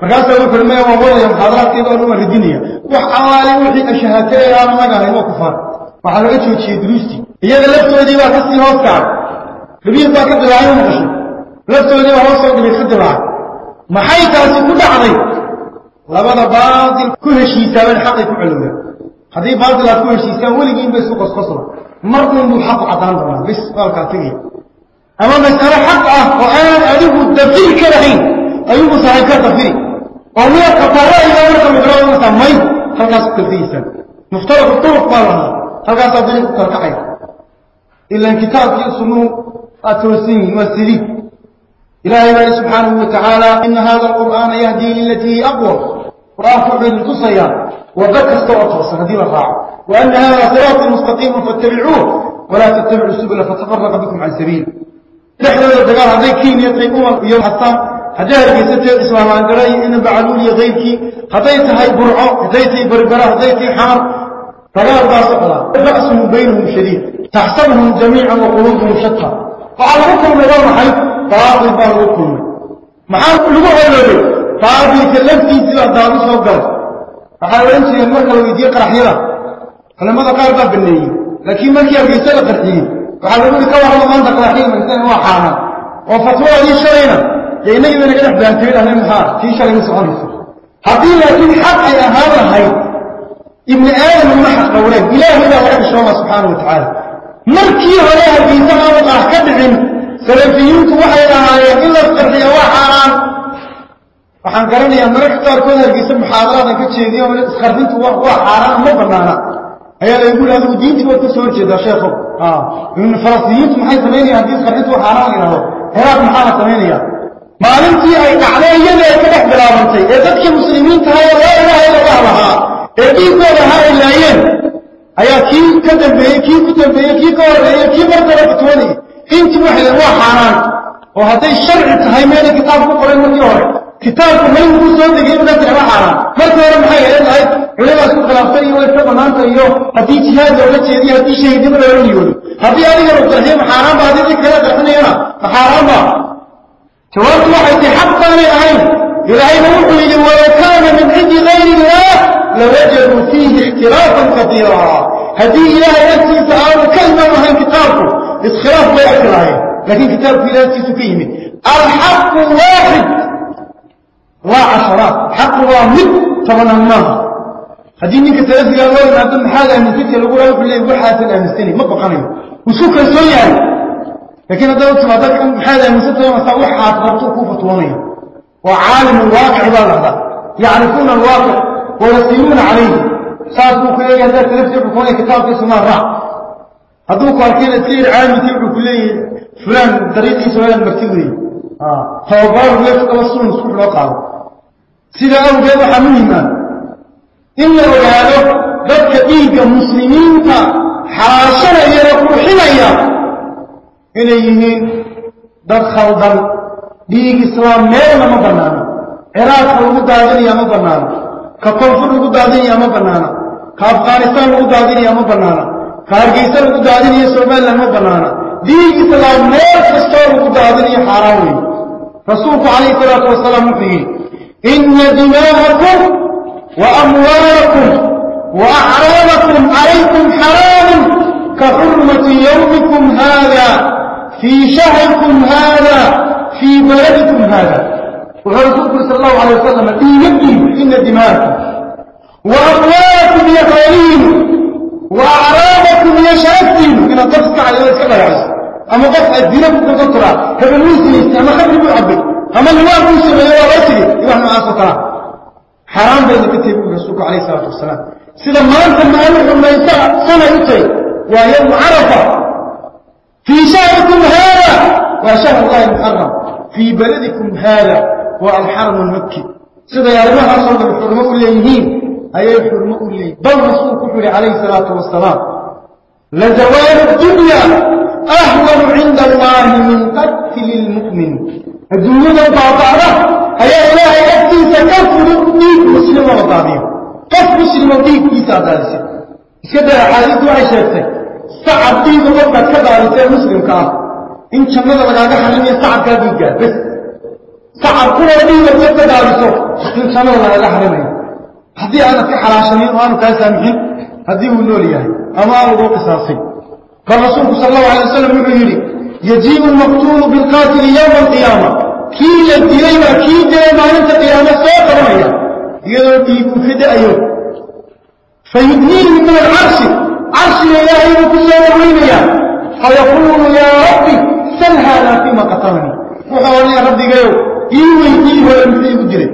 markaasaa wuxu uhi maya waan wadaya muxaadaraadkeeda oo dhan waan ridinaya wax allaale wixii ashahaate ee aan anaga ahayn waa kufaar waxaa laga joojiyey duruustii iyaga laftoodii baa ka sii hoos kacay rabiiq baa ka dilaacay u maqashay laftoodii baa hoos soo dhibay ka dilaacay maxay taasi ku dhacday labada baatil ku heshiisaaban xaqay ku celowdaan haddii baatil aad ku heshiisaan weligiinba isku qosqosla mar uun buu xaqu caddaan doonaa bis baalkaa tegaya أما مسألة حقعة وآن أدوه الدفير كرهين. أيوه صحيح كرتفير وليه قطارة إذا أردت من قرار المسا ميه خلق سكرتيسا مفترق الطرق مالها خلق سأبريك ترتعي إلا أن كتاب يسموه أتوسيني يوسيري إلهي الله سبحانه وتعالى إن هذا القرآن يهدي للتي أقوى. رافع للقصية. وذكر صوت وصر هذه الرعاة وأن هذا صراط مستقيم فاتبعوه. ولا تتبعوا السبل فتفرق بكم عن سبيل. dhexdooda dagaal hadday kenya tay umar iyo xasaan ah hadday hargeysa tahay islaamaangara iyo ina bacaluul iyo kayrkii hadday tahay burco hadday tahay berbera hadday tahay xamar dagaal baa socdaa. Ba'suhum baynahum shadiid taxsabuhum jamiican wa quluubuhum shataa waxaa lagu kulmay waa maxay? Baatil baa lagu kulmay. Maxaa lagu holoobay baatilka laftiisii baa daabu soo galay. Waxaa odhan jireen marka la weydiiyey qaraxyada. Culamada qaar baa baneeyey laakiin markii hargeysa qarxiyey وحاولوا يكوّروا منطق لكن الإنسان هو حاله وفتوه ليش شرينا يعني إذا نجح بأنتي له من خار في شر من سخام السر هذه لكن حق هذا هاي ابن آدم المحق أولاد إله إلا الله عبش الله سبحانه وتعالى مركي عليها في زمان الله كدعم سلفيون كوحي لها إلا القرد يواح عرام وحن قرني أمرك تاركونا لكي سمح حاضرانا كتشيدي ومن إسخردين كوحي عرام مبنانا ayaa laygu yidhi adigu diintii waad ka soo horjeedaa sheekhow falastiiniyiintu maxay samaynayaan haddii isqarxintu waa xaaraan yidhahdo heraad maxaa la samaynaya maalintii ay dhacday iyada ay ka dhex bilaabantay ee dadkii muslimiintaha ee laa ilaha illa allah lahaa ee dhiiggooda ahaa ay laayeen ayaa kii ka dambeeyey kii ku dambeeyey kii ka horreeyey kii markaba fatwoonayay intii waxay waa xaaraan. Oo hadday sharci tahay meelay kitaab ku qoray markii hore كتاب من قصده يقول لك عبا حرام فالك يا رمحي يا إلا هيت علماء سوء ولا يقول لك ما أنت إيوه. هدي جهاد يقول لك يدي هدي شهيدين من أولي يقول هدي أليه رب ترهيم حرام بعد ذلك كلا تحن إيوه فحرام توارك واحد حقا لأهيم إلهي مبعد ويكان من عند غير الله لوجدوا فيه احترافا كثيرا هدي إله يكسي سعاره كلمة مهن كتابه إذ خلاف ما يكره لكن كتاب في الهاتف سفيمي الحق واحد. وعشرات حق رامد فظلمناها هديني كتلف يا الله ما دم حالة من فتية لقول في الليل وحاسة الأمستيني ما بقاني وشوك السويا يعني. لكن هذا وقت بعدك أم حالة من فتية ما سوي حاسة بطرق وفتوانية وعالم الواقع ذا لحظة يعرفون الواقع ويسيرون عليه. صاد كل يوم ذا تلف يبقى كون الكتاب في سماه راح هذو كاركين تير عام تير كل فلان طريق سؤال مكتوب لي آه فوبار ويفتح وصلون سوق الواقع sidaa awgeed waxaa muhima in la ogaado dadka dhiigga muslimiinta xalaashanaya ee qurxinaya inay yihiin dad khaldan dhiig islaam meelna ma bannaano ciraaqka lagu daadinaya ma bannaano ka koonfur lagu daadinaya ma bannaana ka afghanistaan lagu daadinaya ma bannaana ka hargeysa lagu daadinayo somalilan ma bannaana dhiig islaam meel kastoo lagu daadinayo xaaraan weeye rasuulku calayhi salaatu wasalaam wuxuu yidhi إن دماءكم وأموالكم وأعراضكم عليكم حرام كحرمة يومكم هذا في شهركم هذا في بلدكم هذا. وغرسوك صلى الله عليه وسلم في يبدو إن دماءكم وأموالكم يخالين وأعرابكم يشاكين إن تفكع لذلك أما قصع الدينة كنت ترى كبنوسي إسلام خبر بحبك أما اللي واقف يسمع يا رأسي يبقى ما أقطع حرام بيجي كتير من رسولك عليه الصلاة والسلام. سيدا ما أنت ما أنت ما أنت سنة يطي ويوم عرفة. في شهركم هذا. وشهر الله المحرم. في بلدكم هذا. والحرم المكي. سيدا يا رمها صلى الله عليه وسلم أي الحرم أولي بل رسول عليه الصلاة والسلام. لزوال الدنيا أهضر عند الله من قتل المؤمن. الدنيا تعطى على هيا إلهي أكتنسى كف ربني مسلم وطابيه كف مسلم وطابيه كيسا دارسة إسكتها حاليس وعشرتك سعب دين ربك كدارسة مسلم كاف. إن شاء الله من هذا حلمي سعب كابيكا بس. سعب كل دين ربك كدارسة إن شاء الله من هذا حلمي. هذه أنا في حال عشانين وأنا كاسا مهم هذه هو النولي أما أرضو قصاصي فالرسول صلى الله عليه وسلم يقول يجيب المقتول بالقاتل يوم القيامة. كي يديما كي يديما أنت قيامة سيقى معي يردي مفد أيوه. فيدنيه من العرش. عرش يا أيوه كسير وينيا فيقول يا ربي سل هذا فيما قطعني وحوالي يا ربي قيو إيوه يديه ويمسيه جريت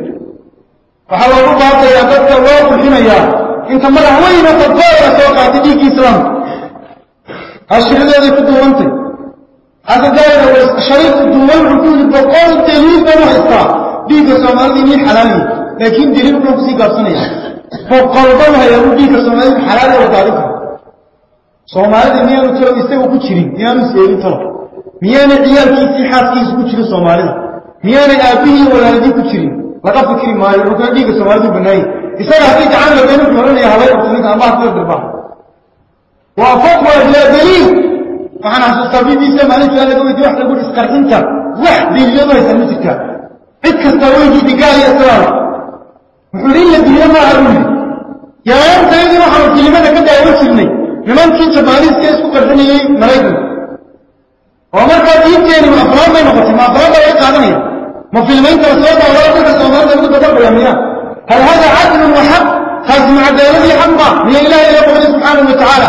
فحوى ربعك يا ذكر الله الحين يا. إنت مرحوين تدور طيب سوقات ديك إسلام. عرش الذي كنت وانتي هذا قال شريط الدول عقود بقول دليل بنو حصة بيك سمال دي مين حلالي لكن دليل بنو بسي قرصني فقال بنو هيرو بيك سمال دي حلالي وطالك سمال دي مين ترى إستيقو كتشري مين سيري ترى. مين عيال كي في حاس كي سيقو كتشري سمال دي مين عابيه ولا لدي كتشري لقا فكري ما يروتنا بيك سمال دي بناي. إسان هكي تعالى بينك مرن يا هلاي وطنك أما أكبر دربا وأفقوا إلى دليل. Waxaan xasuustaa bbc maalintaa laga weydiye wax lagu isqarxinta wax daliiladu haysan ma jirtaa cid kastaa weydiidi gaal iyo islaam wuxuu in la diido maaha buu yidhi yaraantayadii waxaanu filimada ka daawan jirnay nimankii jabaaniiska isku qarxinayey maraykanka oo markaa diinteeni ma afraan bay noqotay ma afraan baa laga qaadanaya ma filmaynta soo daawada dadka soomaalida lagu dabaqaya miya hal hada cadlun wa xaq taasi ma cadaaladii xaq ba miya ilahay ila qobday subxaanahu wa tacaala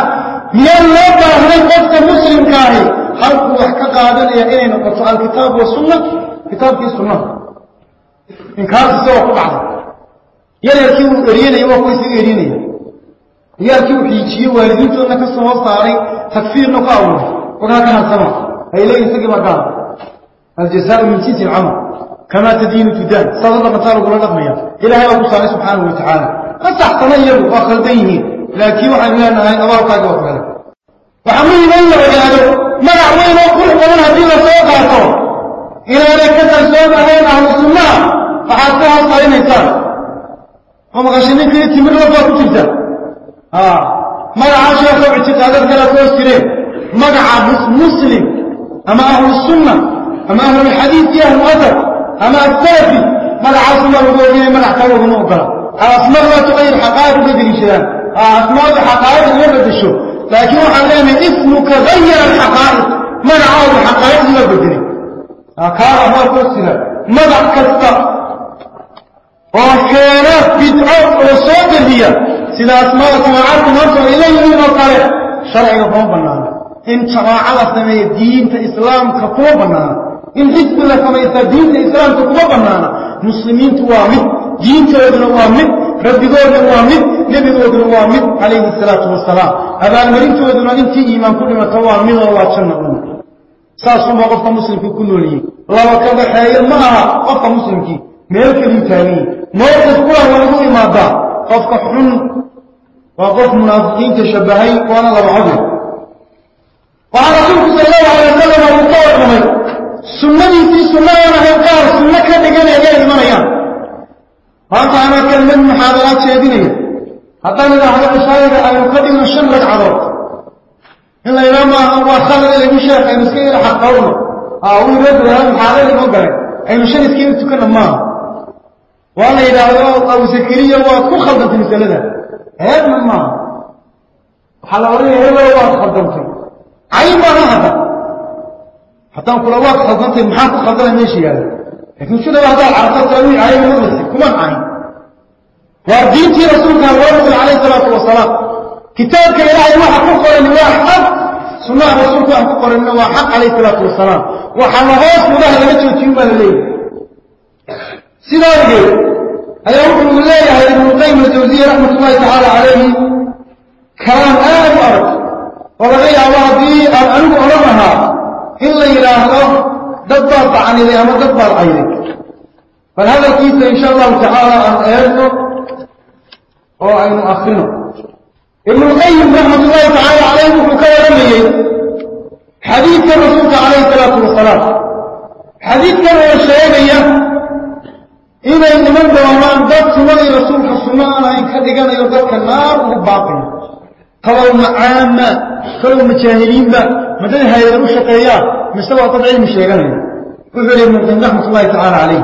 miyaan loo baahnayn qofka muslimka ahi halkuu wax ka qaadanaya inay noqoto alkitaab wasunna kitaabkii sunnaha inkaas isagoo ku dhacda yaryarkii uu eryanaya waa kuwa isaga eryanaya ciyaalkii uu xiijiye waalidiintoodna ka soo saaray takfiirna ku abuuray. Wakaa ka hansama ay isagii baa gaala aljazaau min jinsi alcamal. Kamaa tadiinu tudaan saada dhaqantaa lagula dhaqmaya. Ilahay baa ku saaray subxaanahu wa tacaala ma saxsana iyagu waa khaldan yihiin لكن يوحي بنا أنها يقول قاعدة وقتنا وحمي بنا رجاله ما أعوينا قرح بنا هدينا سواق عطوه إلا أنك كتر سواق أهل السنة فحاتها صارين إيسان هم غشنين كنين تمر ربا آه. ما العاشر يا أخي العاشي أخوة اعتقادات قلتوا سكرين ما العاب مسلم. أما أهل السنة. أما أهل الحديث يا أهل أدر أما السلفي. ما العاصمة ربا وجيني ما نحتاره بنقبرة على أصمار ما تغير حقائق بدل الشيان asmaadu xaqaa'iq uma bedesho laakiin waxaan leenahay ismuka gayara alxaqaa'iq magacoodu xaqaa'iq uma bedelay hoos jira magac kasta oo keena bidco oo soo geliya sida asmaada jamaacaadku maanta oo kale. Sharciga kuma bannaana in jamaaca la sameeya diinta islaamka kuma bannaana in xisbi la samaysta diinta islaamka kuma bannaana muslimiintu waa mid diintooduna waa mid rabbigoodna waa mid nebigooduna waa mid calayhi asalaatu wasalaam abaalmarintooduna intii iimaan ku dhimata waa midoo waa janna un saasuunbaa qofka muslimkii ku nooliyey laba ka dhaxeeyo ma aha qofka muslimkii. Meel keliyu taaganyey mowqif kulan waa lagu imaadaa. Qofka xun waa qof munaafiqiinta shabbahay waana laba codin waxaa rasuulku sal allahu alay wasalam uu ka warramay. Sunnadiisii sunnadaan ahayn qaar sunno ka dhiganaya ay imanayaan maanta anaa kelmad muxaadaraad jeedinaya haddaan idhaahdo cishaayiga aynu ka dhigno shan ragcadood. In la yidhaha maaha waa khalad lagu sheekh aynu iska yara xaqawno. Uu inoo dadaalo muxaadara inoo galay aynu shan iska yara tukanna maaha waa la yidhaahdo abu zakariya waa ku khaldantay masalada. Heebna maaha waxaa la odhanaya hebel waad khaldantay cayn baana hadda haddaan kula waad khaldantay maxaa ku khaldana meesha yaalla laakiin sidaba haddaad carabto tarawiix cayn maqlisi kuman cayn waa diintii rasuulka loo naqli calayhi salaatu wasalaam. Kitaabka ilaahay waxa ku qoran waa xaq. Sunnaha rasuulka waxa ku qoranna waa xaq calayhi salaatu wasalaam. Waxa la hoos mudaha laga joojiyun baa la leeyahay. Sidaa ayaa wuxuu leeyahay ibnuqayim aljawsiya raxmat ullahi tacaala calayhi kalaan aad u adag oo laga yaabo haddii aan anigu odhan lahaa in la yidhaahdo دبر عن إذا ما دبر أيضا فهذا كيس إن شاء الله تعالى أن أيضا أو أن أخنا ابن القيم رحمة الله تعالى عليه وكيف رميه حديث الرسول عليه الصلاة والسلام. حديث كان هو إذا إن من دوامان دب سمالي رسول حسنان إن كان إذا دب كالنار والباقي قالوا ما عام ما قالوا ما جاهلين ما مدين هاي قيام مستوى طبع علم الشيغان وذل من الله تعالى عليه.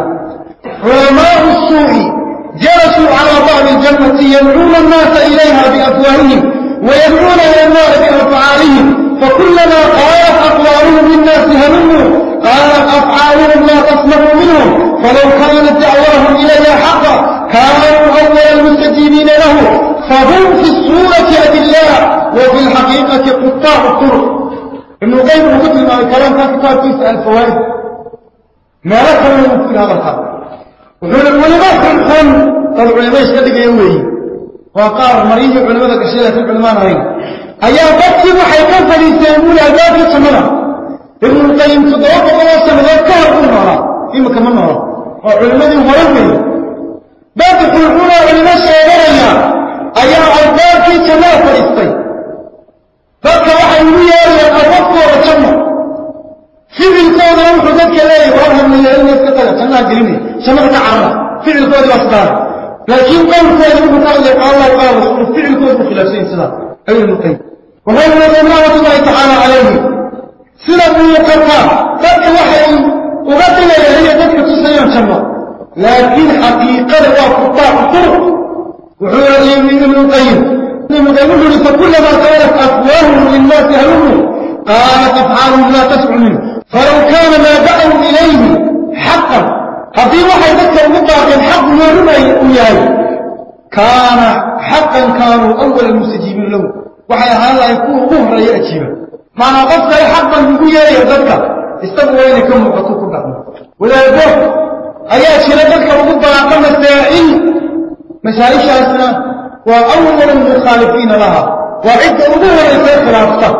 علماء السوء جلسوا على بعض الجنة يدعون الناس إليها بأفوارهم ويدعون إلى النار بأفعالهم. فكلما قالت أقوالهم للناس هممهم قالت أفعالهم لا تصلح منهم. فلو كانت دعواهم إليها حقا كانوا أول المستجيبين له. فهم في الصورة أدلاء وفي الحقيقة قطاع الطرق. ibnu qaym uu ku tilmaamay kalaamkaa kitaabkiisa alfawaaid meelo kalena uu ku yidhi hadalkaa wuxuuna culimo xun xun dad culimo iska dhigaya weeye oo qaar maryihii culimada gashay laakiin culimaan ahayn. Ayaa dadkii waxay ka fadhiisteen buuli albaabkii jannada ibnuqayim toddoba boqoloo sannadood ka hor uu noolaa. Iminka ma noolo. Oo culimadii hore weeye dad xunxunoo culimo sheeganaya. Ayaa الله كريمه سمعت عرّا فعل قوة الأصدار لكن قول قوة الأصدار الله قال رسوله؟ فعل قوة الخلافين سلا أي المقيم وهذا ما ذنب رأى الله تعالى عليه. سلا من يقرقى ذات وحي. وغتل يهي ذاتك تسيان شمع لكن حقيقة وقطاع الطرق. وحوى من المقيم المقيمون لك كل ما تعرف أفواه للناس هلوه قالت افعالهم لا تسع منه. فلو كان ما دعوا إليه حقا. هذه واحد ذكر مطلق الحق ورمى يؤياه كان حقا كانوا أول المستجيبين له. وحي هذا يكون ظهر يأجيبا معنى قفل الحق ويؤياه إيه ذكر استغلوا لي كم وقصوكم بعضنا ولا يبقى أياتي لذلك وقبا عقام السائل مشاريش أسنا وأول المخالفين لها. وعد أبوها لسيخ العقصة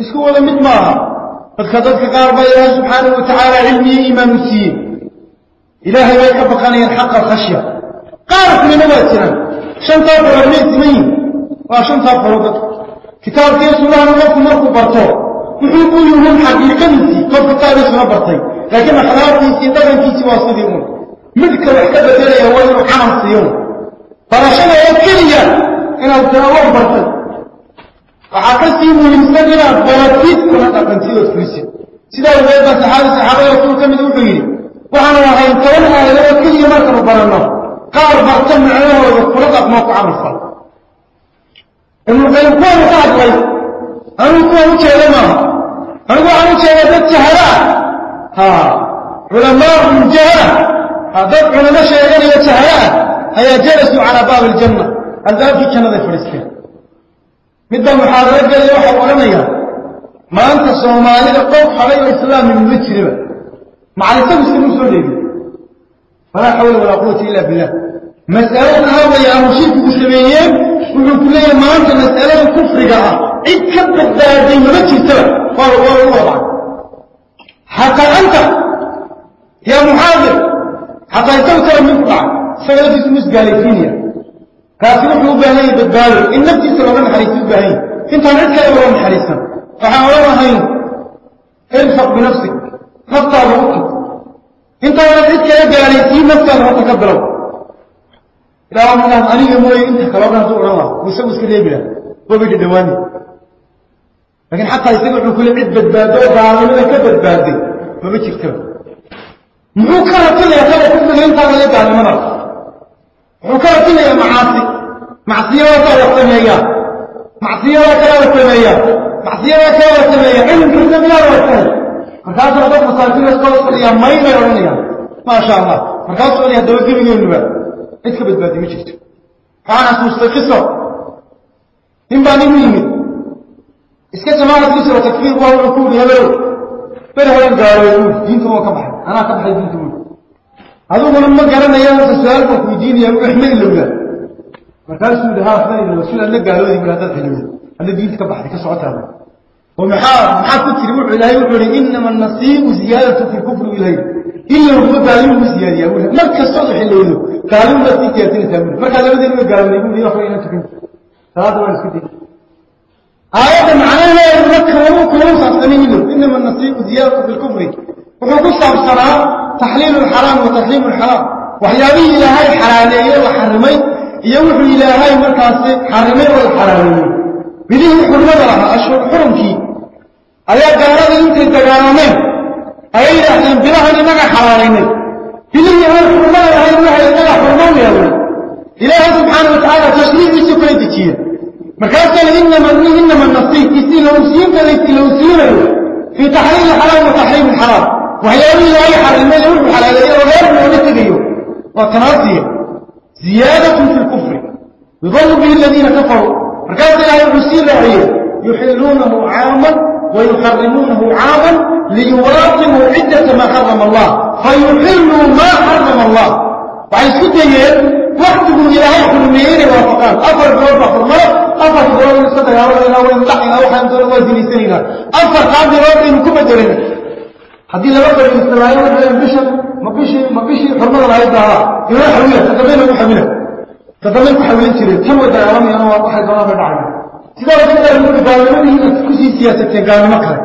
ولا لمدمها dadka dadka qaar baa ilaahay subxaanahu wa tacaala cilmiyo iimaanu siiyey. Ilaahay bay ka baqanayaan xaqa alkhashya qaar kulina waa jiraan. Shantaa farood may siman yihiin waa shantaa farood dadku kitaabkiiyo sunnahana qofku markuu barto wuxuu ku yuhun xaqiiqadiisii qof kitaabkii suna bartay. Laakiin akhlaaqdiisii dhaqankiisii waa sidii un midka wax ka bedelaya waa inuu camal siiyo barashada oo keliya inaad tirawan bartay waxaa ka sii muhiimsan inaad baratid kuna dhaqantid ood fulisid. Sidaa awgeed baa saxaabi saxaabada rasuul ka mid wuxuu yidhi waxaanu ahayn toban aayadood keliya markanu baranno. Qaar barta macnahooda kula dhaqmoo ku camal. Fal ibnuqayim kuwanu ka hadlay anuu kuwan u jeeda maaha. Anigu waxaan u jeedaa dad jahara ah ha culamaa'un jahara ha dad culamo sheeganaya jahara ah ayaa jalasuu calaa baabi aljanna albaabkii jannaday fadhiisteen midbaa muxaadaro gelaya waxau odhanayaa maanta soomaalida qof haday oo islaami muma jiriba. Macalisagu iskama soo dheegin falaa xawla walaa quwata illa billah. Mas'alo ka hadlaya ama shirkigu sameeyeen wuxuu ku leeyahay maanta mas'alada kufriga ah. Cid ka badbaaday mama jirtaba. Waa lagu wadacay xataa anta yaa muxaadir xataa isagu tala min ku dhacay musgaalaysiinaya كاسين في وبيانه بالدار إن نبتي سلوان حريص بهين إنت عندك أي وان حريصا فحاول هين انفق بنفسك خطا بوقت إنت عندك أي بعلي تي نفسا وتكبروا لا من أنا أنا مو أنت خلاص أنا تقول الله مسوس كذي بلا وبيت دواني لكن حتى يصير كل عيد بالدار دار من كبر بعدي فبيت يكتب مو كانت اللي أخذت من إنت عليك على مرض وكرتنا يا معاصي. معصية وكرتنايا معصية وكرتنايا معصية وكرتنايا علم كرتنا يا وكرتنا فرقات ربط مصارفين اسكوص يا مين غيرونيا ما شاء الله. فرقات سؤال يا دوزي من يونيبا اتكب البادي مجد فعنا سوست القصة هم باني ميمي. اسكت ما نسيس وتكفير وهو الركوب يا بلو بلو هلان قالوا يقول دين تبوا كبحي أنا كبحي دين adiguna ma garanayaan su'aal baan kuweydiinayaa u xma ilowda markaasuu ihi haasna mas'uul adna gaaloodi bu haddaad xiliwda adna diinta ka baxday ka socotaada oo maxaa maxaad ku tiri? Wuxuu ilaahay wuxuu ihi inama anasiibu ziyaadatu fi kufri ilhay ilowguma gaalibuu ziyaadiyaa bui mar kastood xilowdo gaalibubaad sii diyaarsanaysaa bui markaa labadeen ma gaalowday bui wax wayna tukan salaadda waan isku dayay aayadda macnaheedu ma kalamu kalamu saabsanay inama anasiibu ziyaadatu fi lkufri وحكوصها بالصلاة تحليل الحرام وتحليم الحرام. وحيامي إلى هاي الحرامية وحرمي يوح إلى هاي مركز حرمي والحرامي بليه حرم لها أشهر حرم كي أيها قارض أنت تقارمين أيها أحسن بلها لنقى حرامي بليه حرم لها هاي روح لنقى حرمان يوم إلهي سبحانه وتعالى تشريف سفريت كي. مركز إنما إنما النصيح إسي لوسيين كذي إسي لوسيين في تحليل الحرام وتحليم الحرام. وهيقول لي لا يحرم المال يروح على الذين غيرهم ولا تبيعوا وكناسيه زيادة في الكفر. يظن به الذين كفروا. ركاز إلى الرسيل رعية. يحلونه عاما ويحرمونه عاما ليراكموا عدة ما حرم الله. فيحلوا ما حرم الله. وعن سكتين وحده إلى اخر مير وافقان. أفر في اخر مرة أفر جواب الصدق يا رب إلى اول مضحن أو حمد الله في نسينا أفر في بروابين كبه جرين haddii laba fadhiista laayo waxay bishan ma bishii ma xurmada lahayd baa inoo xawila kadambeyna ku xawila tadamay ku xawilin jireen tan way dagaalamayaan waa waxay doonaan bay dhacayaan sidaa wajada marka gaalnimadii ku sii siyaasateen gaalnimo kale.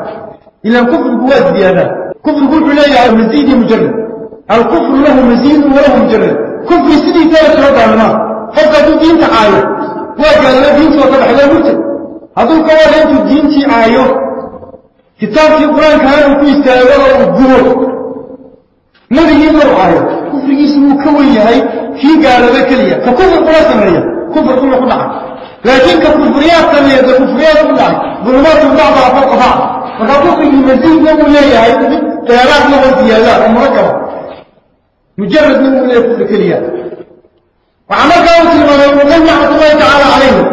Ilaan kufrigu waa ziyaadaa kufrigu wuxuu leeyahay masiid mujarad alkufru lahu masiidun walahu mujarad kufri sidiisaba jiro gaalnimaa qofka hadduu diinta caayo waa gaalnimo diintii waa ka baxday murtad hadduu ka wada diintii caayo kitaabkii qur'aankaana uu ku istaago oo uu gubo. Nabigii inuu caayo kufrigiisu wuu ka wen yahay kii gaalaba keliya. Ka kufri kula sameeya kufri kula ku dhacay. Laakiin ka kufriyaad sameeya ka kufriyaad ku dhacay. Dulumaatu bacdaa bacd markaa kufrigii masiidna uu leeyahay mid dheeraadna oo ziyaadaad oo mujaradna uu leeyahay kufri keliya. Waxaa markaa uu tilmaamay muqan raxmatullahi tacaala calayhi.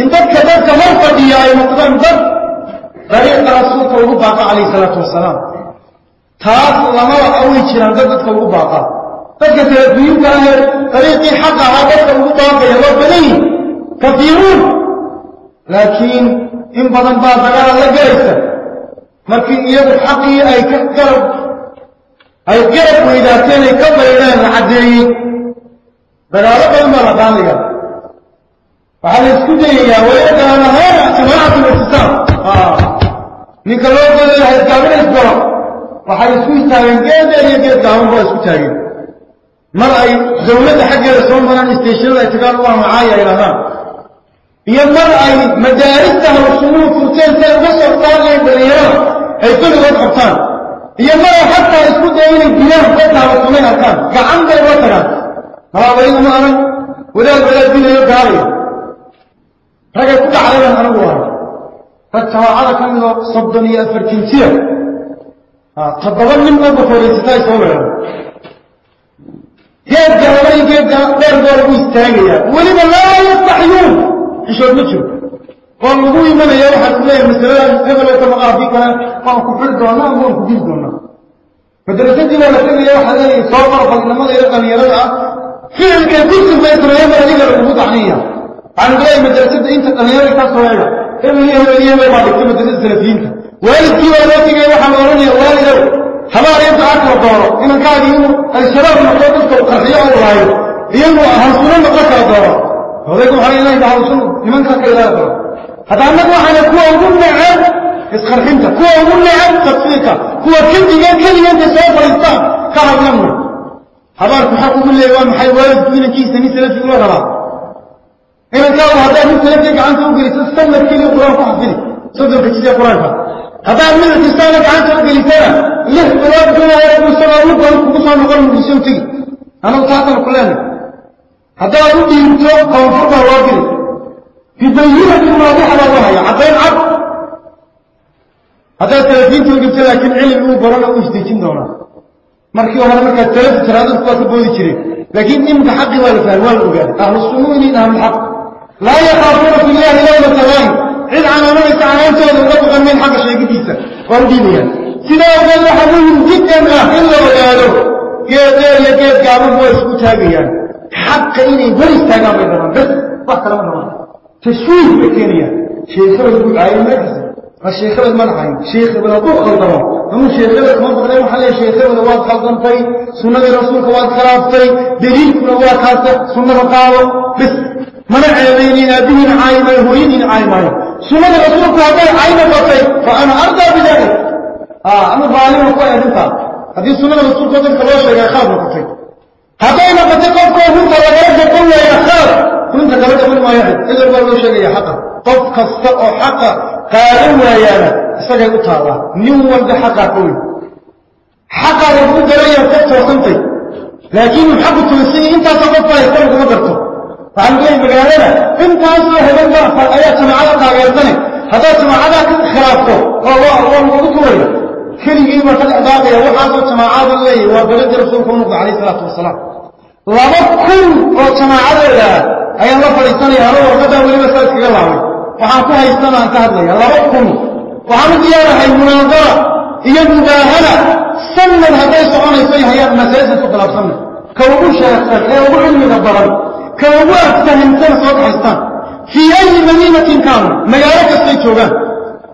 In dadka dadka hor fadhiya ay noqdaan dad طريق رسول الله باقى عليه الصلاة والسلام. تاس لما أقوي جيران دقت كوغو باقى بس كثير بيو كاهر طريق حقا عادت كوغو باقى يا رب لي. كثيرون لكن إن بضن باقى على الله جايسا لكن يد حقي أي كقرب. أي قرب وإذا تاني كبر إلى العدين بل على رب المرة ثانية. فهل يسكت يا ويلك أنا هنا سماعة الاتصال آه. Ninka loo gelayahay gaabina isgalo waxay isku istaageen geedeer iyo geed gaaban baa isku taageen mar ay dawladda xaggeeda soo maraan isteeshinada ay tagaan waa macaaya ay dhahdaan iyo mar ay madaarista hawsumuhu furteen si ay uga soo saarayeen dhalinyarada ay keligood qabtaan iyo mar ay xataa isku daya inay dilaan dadka hawsumay arkaan gacan bay uga tagaan malaabayna ma anan wadaad wadaad dilayo gaalaya ragay ku dhacdaybaan anigu ahay oo bakooraysataa soo weeran geed gaaba iyo geed dheer baa lagu istaagayaa weliba laa yastaxyuun xishood ma jiro waa lagu imanaya waxaan ku leeyahay masalada hebelo ka maqaafi kale waan ku xiri doonaa ama waan ku dili doonaa madrasadii baa la tegaya waxaa leeyahay soo mar badnimada iyo dhalinyarada ah ficilkay ku sifaysanayeen baa adiga lagugu dacniya waxaan ku leeyahay madrasada inta dhalinyarada ka soo eega hebel iyo hebel iyo hebel baa dhigtay madrasada salafiyiinta waalidkii baa loo tegaya waxaa la odhanaya waalidow habaar iyo ducaad kala dooro inankaagii inuu al-shabaab noqdo dadka u qarxiyo oo laayo iyagu hansuno noqon kala dooro odaygu waxaa ilahay dhahasun nimankaa ka ilaali karo hadda annagu waxaana kuwa ugu neceb isqarxinta kuwa ugu neceb tadfiirka kuwa keliga keliga intay soo fadhiistaan ka hadlanna habaarku xaq ugu إذا كان هذا مثل ذلك عن طريق السنة كله قرآن فاهمين سورة بتجي قرآن فا هذا مثل السنة عن طريق لسان له قرآن جل وعلا مستوى ربنا كبوسا نقول مبسوطين أنا وصحت القرآن هذا ربي يبتوى قوم فرقه واقل في بيئة المراضيح على الله يا عطين عبد هذا تلفين تلقيت لكن علم أنه قرآن أوش ديشين دونا مركي وهذا مركة ثلاثة ثلاثة قوات بوضي لكن إمت حقي والفعل والأغاني أهل الصنوين إنها من حقه لا يخافون في الله لوم تلام إن على من تعلمت ونقطع من حق الشيء جديد. فردينيا سنا وقال حبيهم جدا أهل وقالوا كيف دار يا كيف قابل هو اسمه تابيا حق إني بل استقام بيضنا بس بس رمنا ما تشويه بكينيا. شيخ رجل يقول عائل مركز الشيخ رجل من عائل شيخ بلا طوخ خلطنا هم شيخ رجل ما بغلي محلي شيخ رجل واد خلطن في سنة رسولك واد خلاف في دليل كل واد سنة رقاوة بس. من عيبيني نبيه عيبي هويني عيبي سنة رسولك هذا عيب بطي فأنا أرضى بذلك. آه أنا ظالم وقوة أهلتا هذه سنة رسولك هذا الكلاشة يا خاب بطي. هذا أنا بطي قفك أهلتا وغيرك قل يا خاب كنت قبل أقول ما يحد إلا بقول شيء يا حقا قف كفاء حقا قالوا يا لا استجل أطارا نيوان بحقا قول حقا لبقى دريا فقط وصنتي لكن الحق التنسي إنت تقفى يقول قبرته فعندهم بقرارنا إن كانوا هذين ما فرأي سمع هذا كأيضاً هذا سمع هذا كن خرافته فهو هو مقتول كل جيل مثل أذاك هو حاسس سمع هذا الله وبلد رسوله نبي عليه الصلاة والسلام. لما كل هو سمع هذا لا أي الله فلسطين يهرو وهذا ولي مسألة كلامه فحاسس هاي السنة أنت هذا لا لما كل. فهم ديارة هاي المناظرة هي مباهلة. سنة هذا سبحانه يسوي هي مسألة تطلب سنة. كوبوش يا أخي أي أبو علمي كواب فهمتنا صوت حسان في أي مدينة كانوا؟ مجالك السيطوغا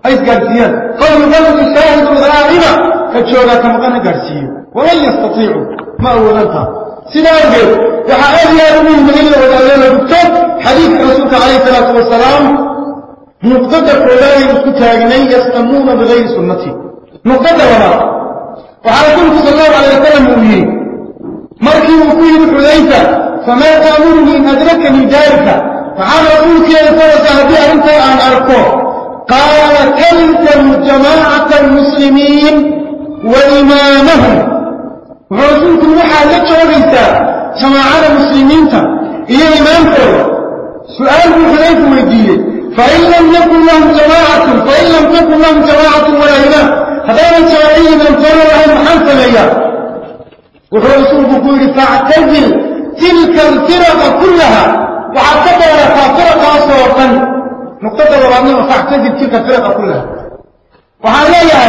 أيس قرسيا قال مبارك الشاهد الغائمة كما كمغانا قرسيا ولن يستطيعوا ما سيناريو سيناوغير وحقال يا ربي المدينة والأولانة بكتب حديث رسول الله عليه الصلاة والسلام. نقطة قولاني رسولك هاجنين يستمون بغير سنتي. نقطة وعلى كل صلى الله عليه وسلم مؤمنين مركي وفيه بحذيفة فما تأمرني أدركني ذلك؟ فعلى أمك يفرسها بها أنت أن أركوه قال كلت جماعة المسلمين وإمامهم. ورسول كل وحا لك ورسا جماعة المسلمين إيه إمامكم سؤال من خليف مجيء فإن لم يكن لهم جماعة فإن لم تكن لهم جماعة ولا إمام. هذا من شرعين من فرعهم حنسا ليا ورسول بقول فاعتذر تلك الفرق كلها. وحتى لا فرق أصلا نقطة ربانية فاعتزل تلك الفرق كلها. وحليها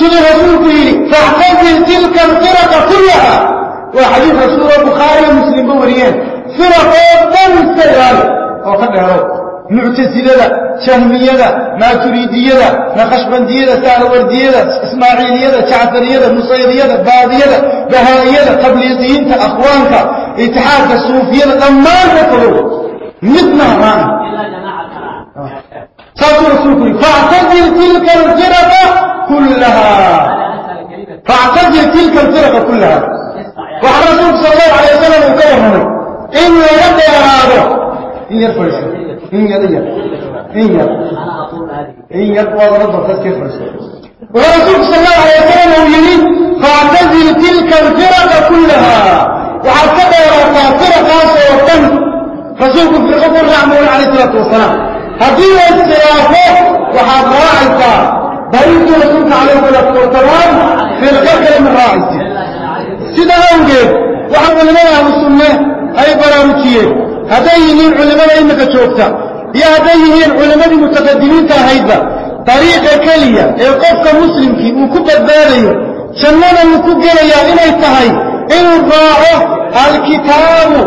سنة رسول كله فاعتزل تلك الفرق كلها. وحديث رسول البخاري مسلم بوريان فرق تنسى هذا وقد هذا معتزلة لا شهمية لا ما تريدية ما خشبندية سال وردية إسماعيلية شعثرية مصيرية بادية بهائية قبليتين أخوانك اتحاد الصوفية لما نقلوا مثنى ما صوت رسولكم. فاعتزل تلك الجرقة كلها. فاعتزل تلك الجرقة كلها. وعن صلى الله عليه وسلم قال هنا إن ربي هذا in yar fadhiisa in yar in yar in yar in yar waad ola doonta iskee fadhiisa wuxuu rasuulku sal allahu alay wasalam uu yidhi factazil tilka alfiraqa kullaha waxaad ka dheeraataa firaqaas oo dhan rasuulku firqo ku raacmay calayh salaatu wasalaam haddii la iskhilaafo waxaad raacaysaa dariiqii rasuulka calayh salaatu wasalaam firqo hadday yihiin culimmada imika joogta iyo hadday yihiin culimmadii mutaqadimiinta ahaydba dariiqa keliya ee qofka muslimkii uu ku badbaadayo jannada uu ku gelayaa inay tahay inuu raaco alkitaabu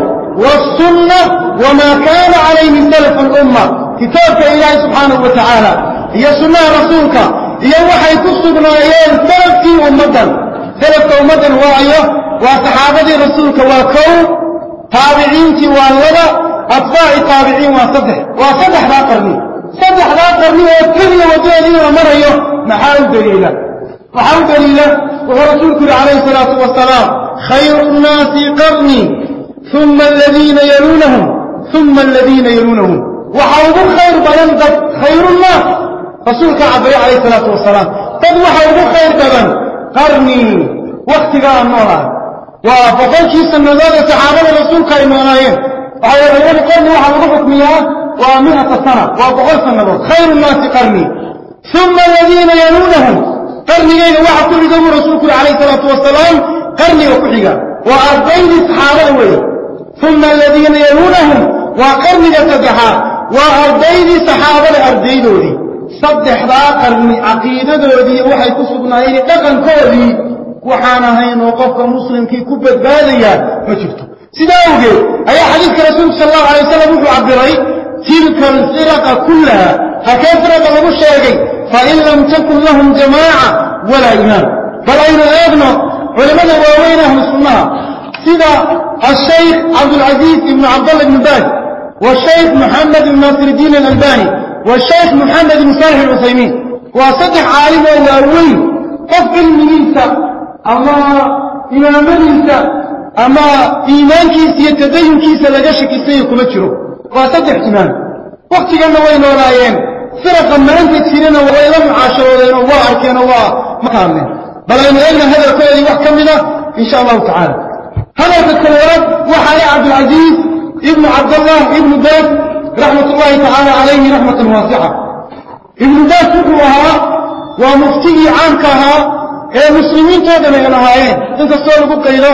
wاsunna wamaa kaana calayhi salaf اlumma kitaabka ilaahay subxaanahu wa tacaala iyo sunnaha rasuulka iyo waxay ku sugnaayeen salafkii ummaddan. Salafka ummaddan waayo waa saxaabadii rasuulka waa kow تابعين تيوان لغا أطباع تابعين واسدح واسدح لا قرني سدح لا قرني وكلي وجالي ومر يوم محال دليلة محال دليلة ورسولك عليه الصلاة والسلام. خير الناس قرني. ثم الذين يلونهم. ثم الذين يلونهم. وحاوب الخير بلن خير الناس. رسولك عبري عليه الصلاة والسلام. تدوح وحاوب الخير بلن. قرني. واختقاء النورات وفقل شيء سنزاد سحابة رسولك إيمانين وهي بيان قرن واحد رفت مياه ومنها تصنع وفقل سنزاد خير الناس قرني. ثم الذين يلونهم. قرني إيه واحد كل دور رسولك عليه الصلاة والسلام. قرني وكحيها وأرضين سحابة إيه ثم الذين يلونهم. وقرني يتدحى وأرضين سحابة أرضين دوري. صد إحضاء قرني. عقيدة دوري. وحيكو سبنائي لقاقا كوري. وحانا هين وقفك مسلم كي كبة باليا ما شفته سيداوغي أي حديث رسول صلى الله عليه وسلم عبد الرأي تلك الفرقة كلها فكيف رضا مشاقي فإن لم تكن لهم جماعة ولا إمام. بل أين الأبناء؟ ولمن الواوين أهل السماء سيدا الشيخ عبد العزيز بن عبد الله بن باز والشيخ محمد بن ناصر الدين الألباني والشيخ محمد بن صالح العثيمين. وصدح عالمه الأول قف المنيسة ama imaamadiisa ama iimaankiisa iyo tadayunkiisa laga shakisayo kuma jiro. Waa saddex imaam wakhtiganna way noolaayeen. Firaqa maanta jirana way la mucaasharoodeen oo waa arkeen oo waa maqaadleen bal aynu eegna hadalkoodii wax ka mida in sha allahu tacaala. Hadalka koowaad waxaa le cabdilcaziiz ibnu cabdallah ibnu baas raxmat ullahi tacaala calayhi raxmatan waasica. Ibnu baas wuxuu ahaa waa muftigii caamka ahaa ee muslimiintoo dhan ay lahaayeen inkastoo lagu qaydo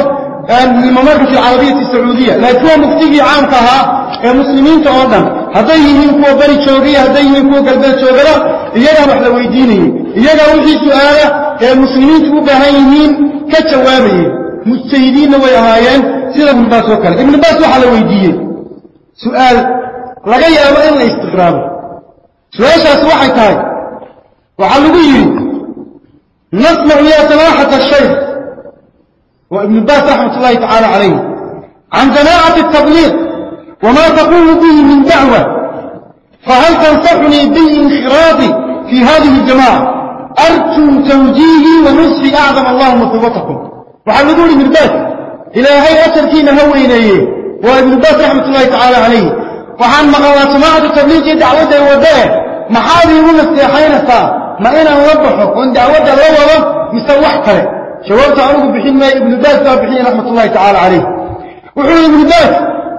lilmamlakati alcarabiyati sacuudiya laakiin waa muftigii caamka ahaa ee muslimiinta oo dhan. Hadday yihiin kuwa beri joogay hadday yihiin kuwa galbeed joogada iyagaa wax la weydiinayey iyagaa wixii su'aala ee muslimiintu u baahan yihiin ka jawaabayey mujtahidiinna way ahaayeen sida ibnu baas oo kale. Ibnu baas waxaa la weydiiyey su'aal laga yaabo in la istiqraabo su'aashaasi waxay tahay waxaa lagu yidhi ya samaaxat ashaykh waa ibnu baas raxmat ullahi tacaala calayh عن جماعة التبليغ وما تقوم به من دعوة. فهل تنصحني بالانخراط في هذه الجماعة؟ أرجو توجيهي ونصحي أعظم الله مثوبتكم وحمدوني من باس إلى هي أتركين هوينيه وابن باس رحمة الله تعالى عليه. وحن مقالة جماعة التبليغ دعوة وداه محاذي يقول السيحين الساعة ما إنا نوضحه وإن دعوة الله يسوح كله شوابت عنه بحين ما ابن باس بحين رحمة الله تعالى عليه. وحول ابن باس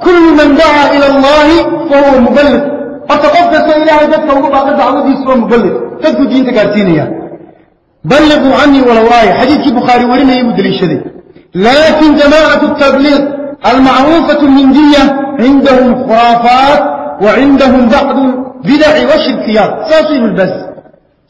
كل من دعا إلى الله فهو مبلغ. فتقف إلهي ذاتك وقبع دعوة يسوى مبلغ. تذكر دينك قارتينيا بلغوا عني ولو آية حديث بخاري ورنا يمد للشديد لكن جماعة التبليغ المعروفة المندية عندهم خرافات وعندهم بعض البدع والشركيات. ساصيب البس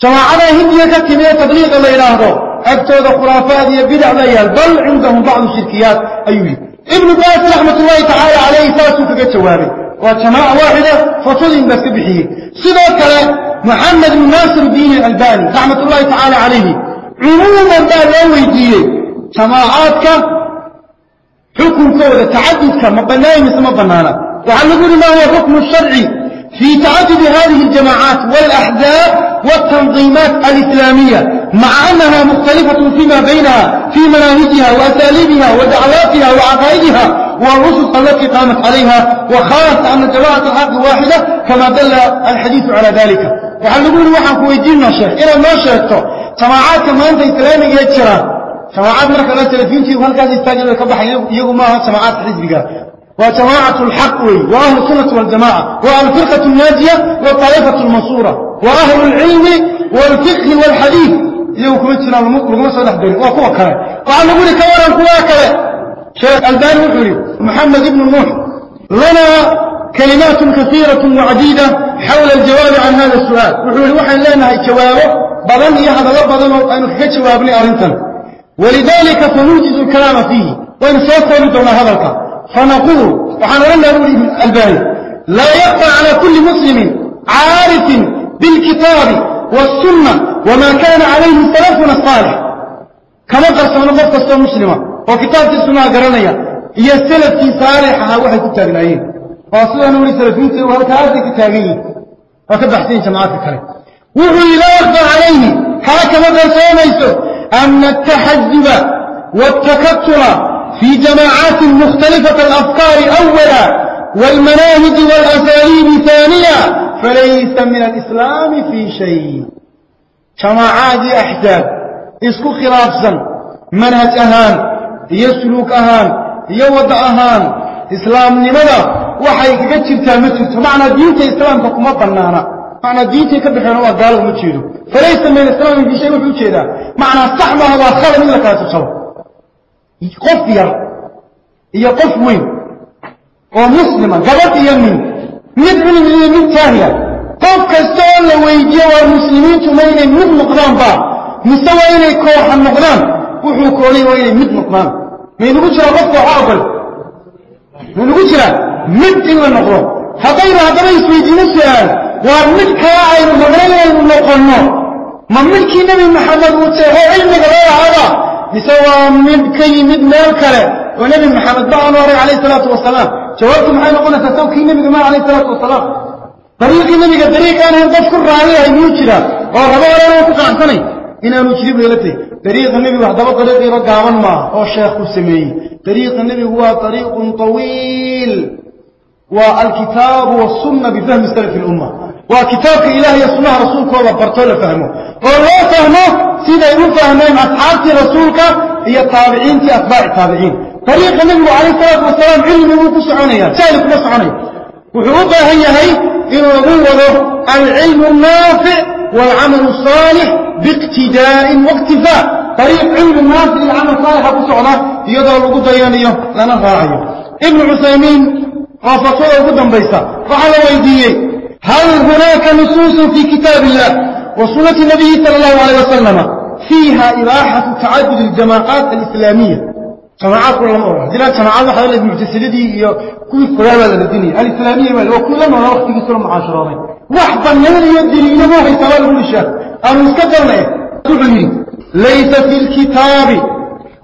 jamaacadaa hindiya ka timiee tabliiqa la yidhaahdo agtooda khuraafaad iyo bidac baa yaal bal cindahum bacdu shirkiyaat ayuu yidhi. Ibnu baas raxmatullaahi tacaala calayhi saasuu kaga jawaabay. Waa jamaaca waaxida ah, fatooyin baas ka bixiyey. Sidoo kale moxamed ibnu naasir diin alalbani raxmatullaahi tacaala calayhi cumuuman baa loo weydiiyey jamaacaadka xukunkooda tacadudka ma banaayay mise ma bannaana waxaa lagu yidhi maa huwa xukmu sharci. في تعدد هذه الجماعات والأحزاب والتنظيمات الإسلامية مع أنها مختلفة فيما بينها في مناهجها وأساليبها ودعواتها وعقائدها والرسل التي قامت عليها وخاصة أن جماعة الحق واحدة كما دل الحديث على ذلك. وعلى نقول وحن كويدين شيخ إلى ما شاهدته جماعات كما أنت إسلامي يجرى جماعات مركز الله تلفينتي وهل كان يستاجر لكبح يقول ما جماعات حزبك وجماعة الحق وأهل السنة والجماعة وأهل الفرقة الناجية والطائفة المنصورة وأهل العلم والفقه والحديث يو كمتنا لغما صدح دوري وكوا كلا وعن نقول كورا كوا كلا شيخ الباني وحوري محمد بن نوح لنا كلمات كثيرة وعديدة حول الجواب عن هذا السؤال وحوري وحن لنا جوابه بضن يحضر بضن أنه كجوابني أرنتن ولذلك فنوجد الكلام فيه وإن سوف دون هذا الكلام fanaquulu waxaan odhan laha buui albani laa yakfa cala kulli muslimin caarifin bilkitaabi wاsunna wma kaana calayhi salafuna saalix kama qarsoono qof kastoo muslima oo kitaabkii sunnaha garanaya iyo salafkii saalix ahaa waxay ku taagnaayeen oo sidaan uli salafiintii halkaasay ku taagan yihiin waa ka baxsayin jamacadka kale wuxuu yidhi laa yakfa calayhi kaa kama qarsoomayso ana ataxajuba wاtakatula في جماعات مختلفة الأفكار أولا والمناهج والأساليب ثانيا فليس من الإسلام في شيء جماعات أحزاب اسكو خلافا منهج أهان يسلوك أهان يوضع أهان إسلام لماذا waxay kaga jirtaa ma jirto macnaa diinta islaamka kuma banaana macnaa diintay ka bixeen waa gaalo uma jeedo falaysa min islaami fi shay wuxuu jeedaa macnaa sax maaha waa khalad in la kala tusabo qof yar iyo qof weyn oo muslima gabadh iyo nin mid cilmi iyo mid jaahiya qof kasta oo la weydiiyo waa muslimiintu ma inay mid noqdaan ba mise waa inay kooxa noqdaan? Wuxuu koolay waa inay mid noqdaan. Maynagu jira qof kooxa ogol maynagu jira? Mid in la noqdo. Haddaynu haddaba isweydiino su'aal waa mid kala aynu noqonaynu noqonno. Ma midkii nebi maxamed uu teexo cilmiga loo lahaaba mise waa mid ka yimid meel kale oo nebi maxamed ba aanu horay calayh salaatu wasalaam jawaabtu maxay noqonaysaa sawkii nebiga ma calayh salaatu wasalaam dariiqii nebiga dariiq aan qof ku raaliyahay muu jira. Oo rabo horena ku qanacsanay inaanu jirin bay la tahay dariiqa nebigu haddaba dariiqiiba gaaban maaha oo sheekhu sameeyey. Dariiqa nebigu waa dariiqun طawiil waa alkitaabu wasunna bifahmi salafi lumma waa kitaabka ilaah iyo sunnaha rasuulkooda bartoo la fahmo. Oo loo fahmo siday u fahmeen asxaabtii rasuulka iyo taabiciintii atbaaci taabiciin. Dariiqa nebigu calayh salaatu wasalaam cilmi ku soconayaa jahli kuma soconaya wuxuu u baahan yahay inuu ugu wado alcilmu naafic waalcamalu saalix biiqtidaa'in waiktifaa dariiq cilmi naafic iyo camal saalixa ku socda iyadoo lagu dayanayo lana raacayo. Ibnu cusaymiin raafashada ugu dambaysa waxaa la weydiiyey هل هناك نصوص في كتاب الله وسنة النبي صلى الله عليه وسلم فيها إباحة تعدد الجماعات الإسلامية؟ جماعات كل مرة. هذه الجماعات هذه المعتسلين هي كل فرابة للدنيا الإسلامية وكل مرة وقت في سلم عشر رامي واحدا يلي يدري إنه هو حسابه المشاة المسكتر ليس في الكتاب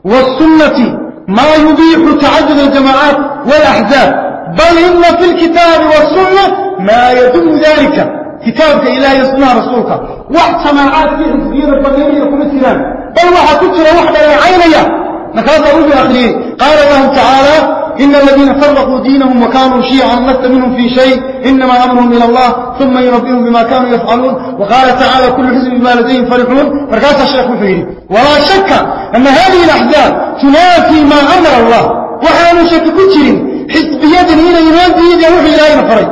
والسنة ما يبيح تعدد الجماعات والأحزاب بل إن في الكتاب والسنة ما يدل ذلك كتابك إلهي سنة رسولك واحد سماعات في حزبية البرنامج يكون السلام بل واحد تجرى واحدة عينيا نكاد أقول بأخرين قال الله تعالى إن الذين فرقوا دينهم وكانوا شيعا لست منهم في شيء إنما أمرهم إلى الله ثم ينبئهم بما كانوا يفعلون وقال تعالى كل حزب بما لديهم فرحون فركاس الشيخ مفيري ولا شك أن هذه الأحزاب تنافي ما أمر الله وحانوا شك كتر حزبية هنا ينادي يوحي إلهي نفري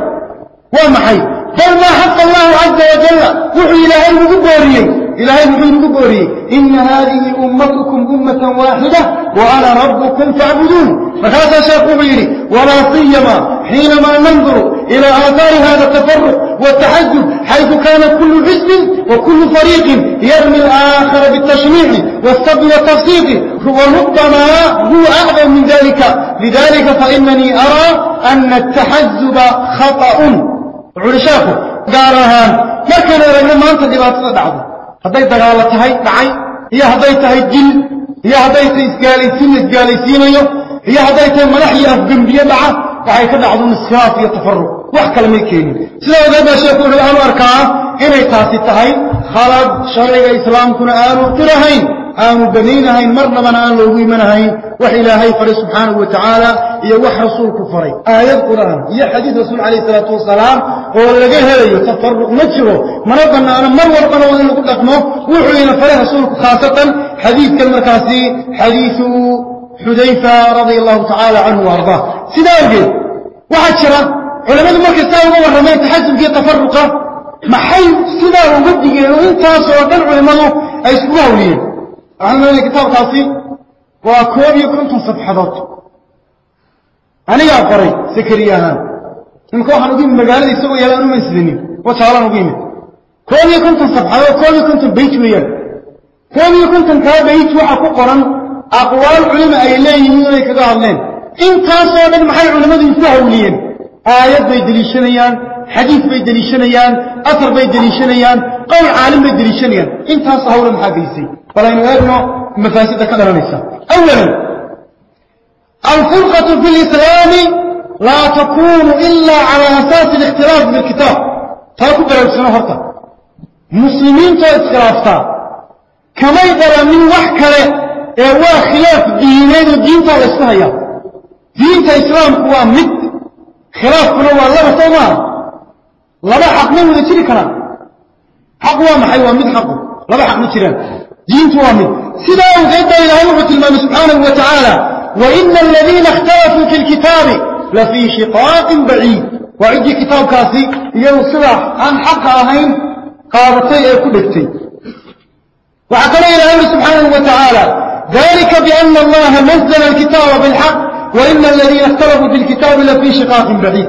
ومحي بل ما حق الله عز وجل وحي إلهي مقبوري إلهي وحي مقبوري إن هذه أمتكم أمة واحدة وأنا ربكم فاعبدون فهذا شيخ غيري ولا سيما حينما ننظر إلى آثار هذا التفرق والتحزب حيث كان كل حزب وكل فريق يرمي الآخر بالتشنيع والسب والتفسيق وربما هو أعظم من ذلك لذلك فإنني أرى أن التحزب خطأ wuxuuhi sheekhu gaar ahaan markaan aragno maanta dhibaatada dhacdo hadday dagaalo tahay dhacay iyo hadday tahay jil iyo hadday tahay isgaalaysiin la isgaalaysiinayo iyo hadday tahay madax iyo afgembiye dhaca waxay ka dhacdo nisfaaf iyo tafaruq wax kale may keenin. Sidaa ogeed baa wuxuu waxaan arkaa inay taasi tahay khalad sharciga islaamkuna aanu qirahayn aanu banaynahayn marnabana aan loogu imanahayn wax ilaahay faray subxaanahu wa iyo wax rasuulku faray. Aayad qur'aan iyo xadiid rasuul calayhi salaatu wasalaam oo laga helayo tafaruq ma jiro mana bannaano mar walbana waa in lagu dhaqmo wuxuu ina faray rasuulku khaasatan xadiidkan markaasi xadiidu xudayfa radia allahu tacaala canhu waardaa sidaa awgeed waxaa jira culammadu markay saa uga warrameen taxasubkiiyo tafaruqa maxay sidaa uga digeen oo intaasoo dhan culimmadu ay iskugu hawliyeen waxaan leeyahay kitaabkaasi waa koob iyo konton safxadood anigaa qoray sakariye ahaan imika waxaan ugu yimid magaalada isagoo yaalla anuman sidanin wajaalaan ugu yimid. Koob iyo konton safxadood koob iyo konton bayt weeyaan. Koob iyo konton kaa bayt waxaa ku qoran aqwaal culima ay leeyihiin inay kaga hadleen. Intaasoo dhan maxay culimmadu isku hawliyeen aayad bay deliishanayaan xadiid bay deliishanayaan asar bay deliishanayaan qowl caalim bay deliishanayaan. Intaas hawle maxaa gelisay? Bal aynu eegno mafaasida ka dhalanaysa. Awalan alfurqatu fi lislaami laa takunu ila cala asaasi alikhtilaaf bilkitaab taa ku baraagsano horta. Muslimiintoo iskhilaaftaa kamay dhalanin wax kale ee waa khilaaf diineed oo diintaa la ysku hayaa diinta islaamku waa mid khilaafkuna waa laba soo maaha laba xaq ma wada jiri karaan. Xaq waa maxay? Waa mid xaqu laba xaq ma jiraan. Diintu waa mid. Sidaa awgeed baa ilaahay wuxuu tilmaamay subxaanahu wa tacaala waina aladiina اkhtalafuu fi lkitaabi lafii shiqaaqin baciid. Waa ciddii kitaabkaasi iyadu sidaa aan xaqa ahayn qaadatay ee ku dhegtay. Waxaa kaloo ilahay uri subxaanahu wa tacaala dalika biana allaha nazla alkitaaba bilxaq وإن الذين اختلفوا في الكتاب لفي شقاق بعيد.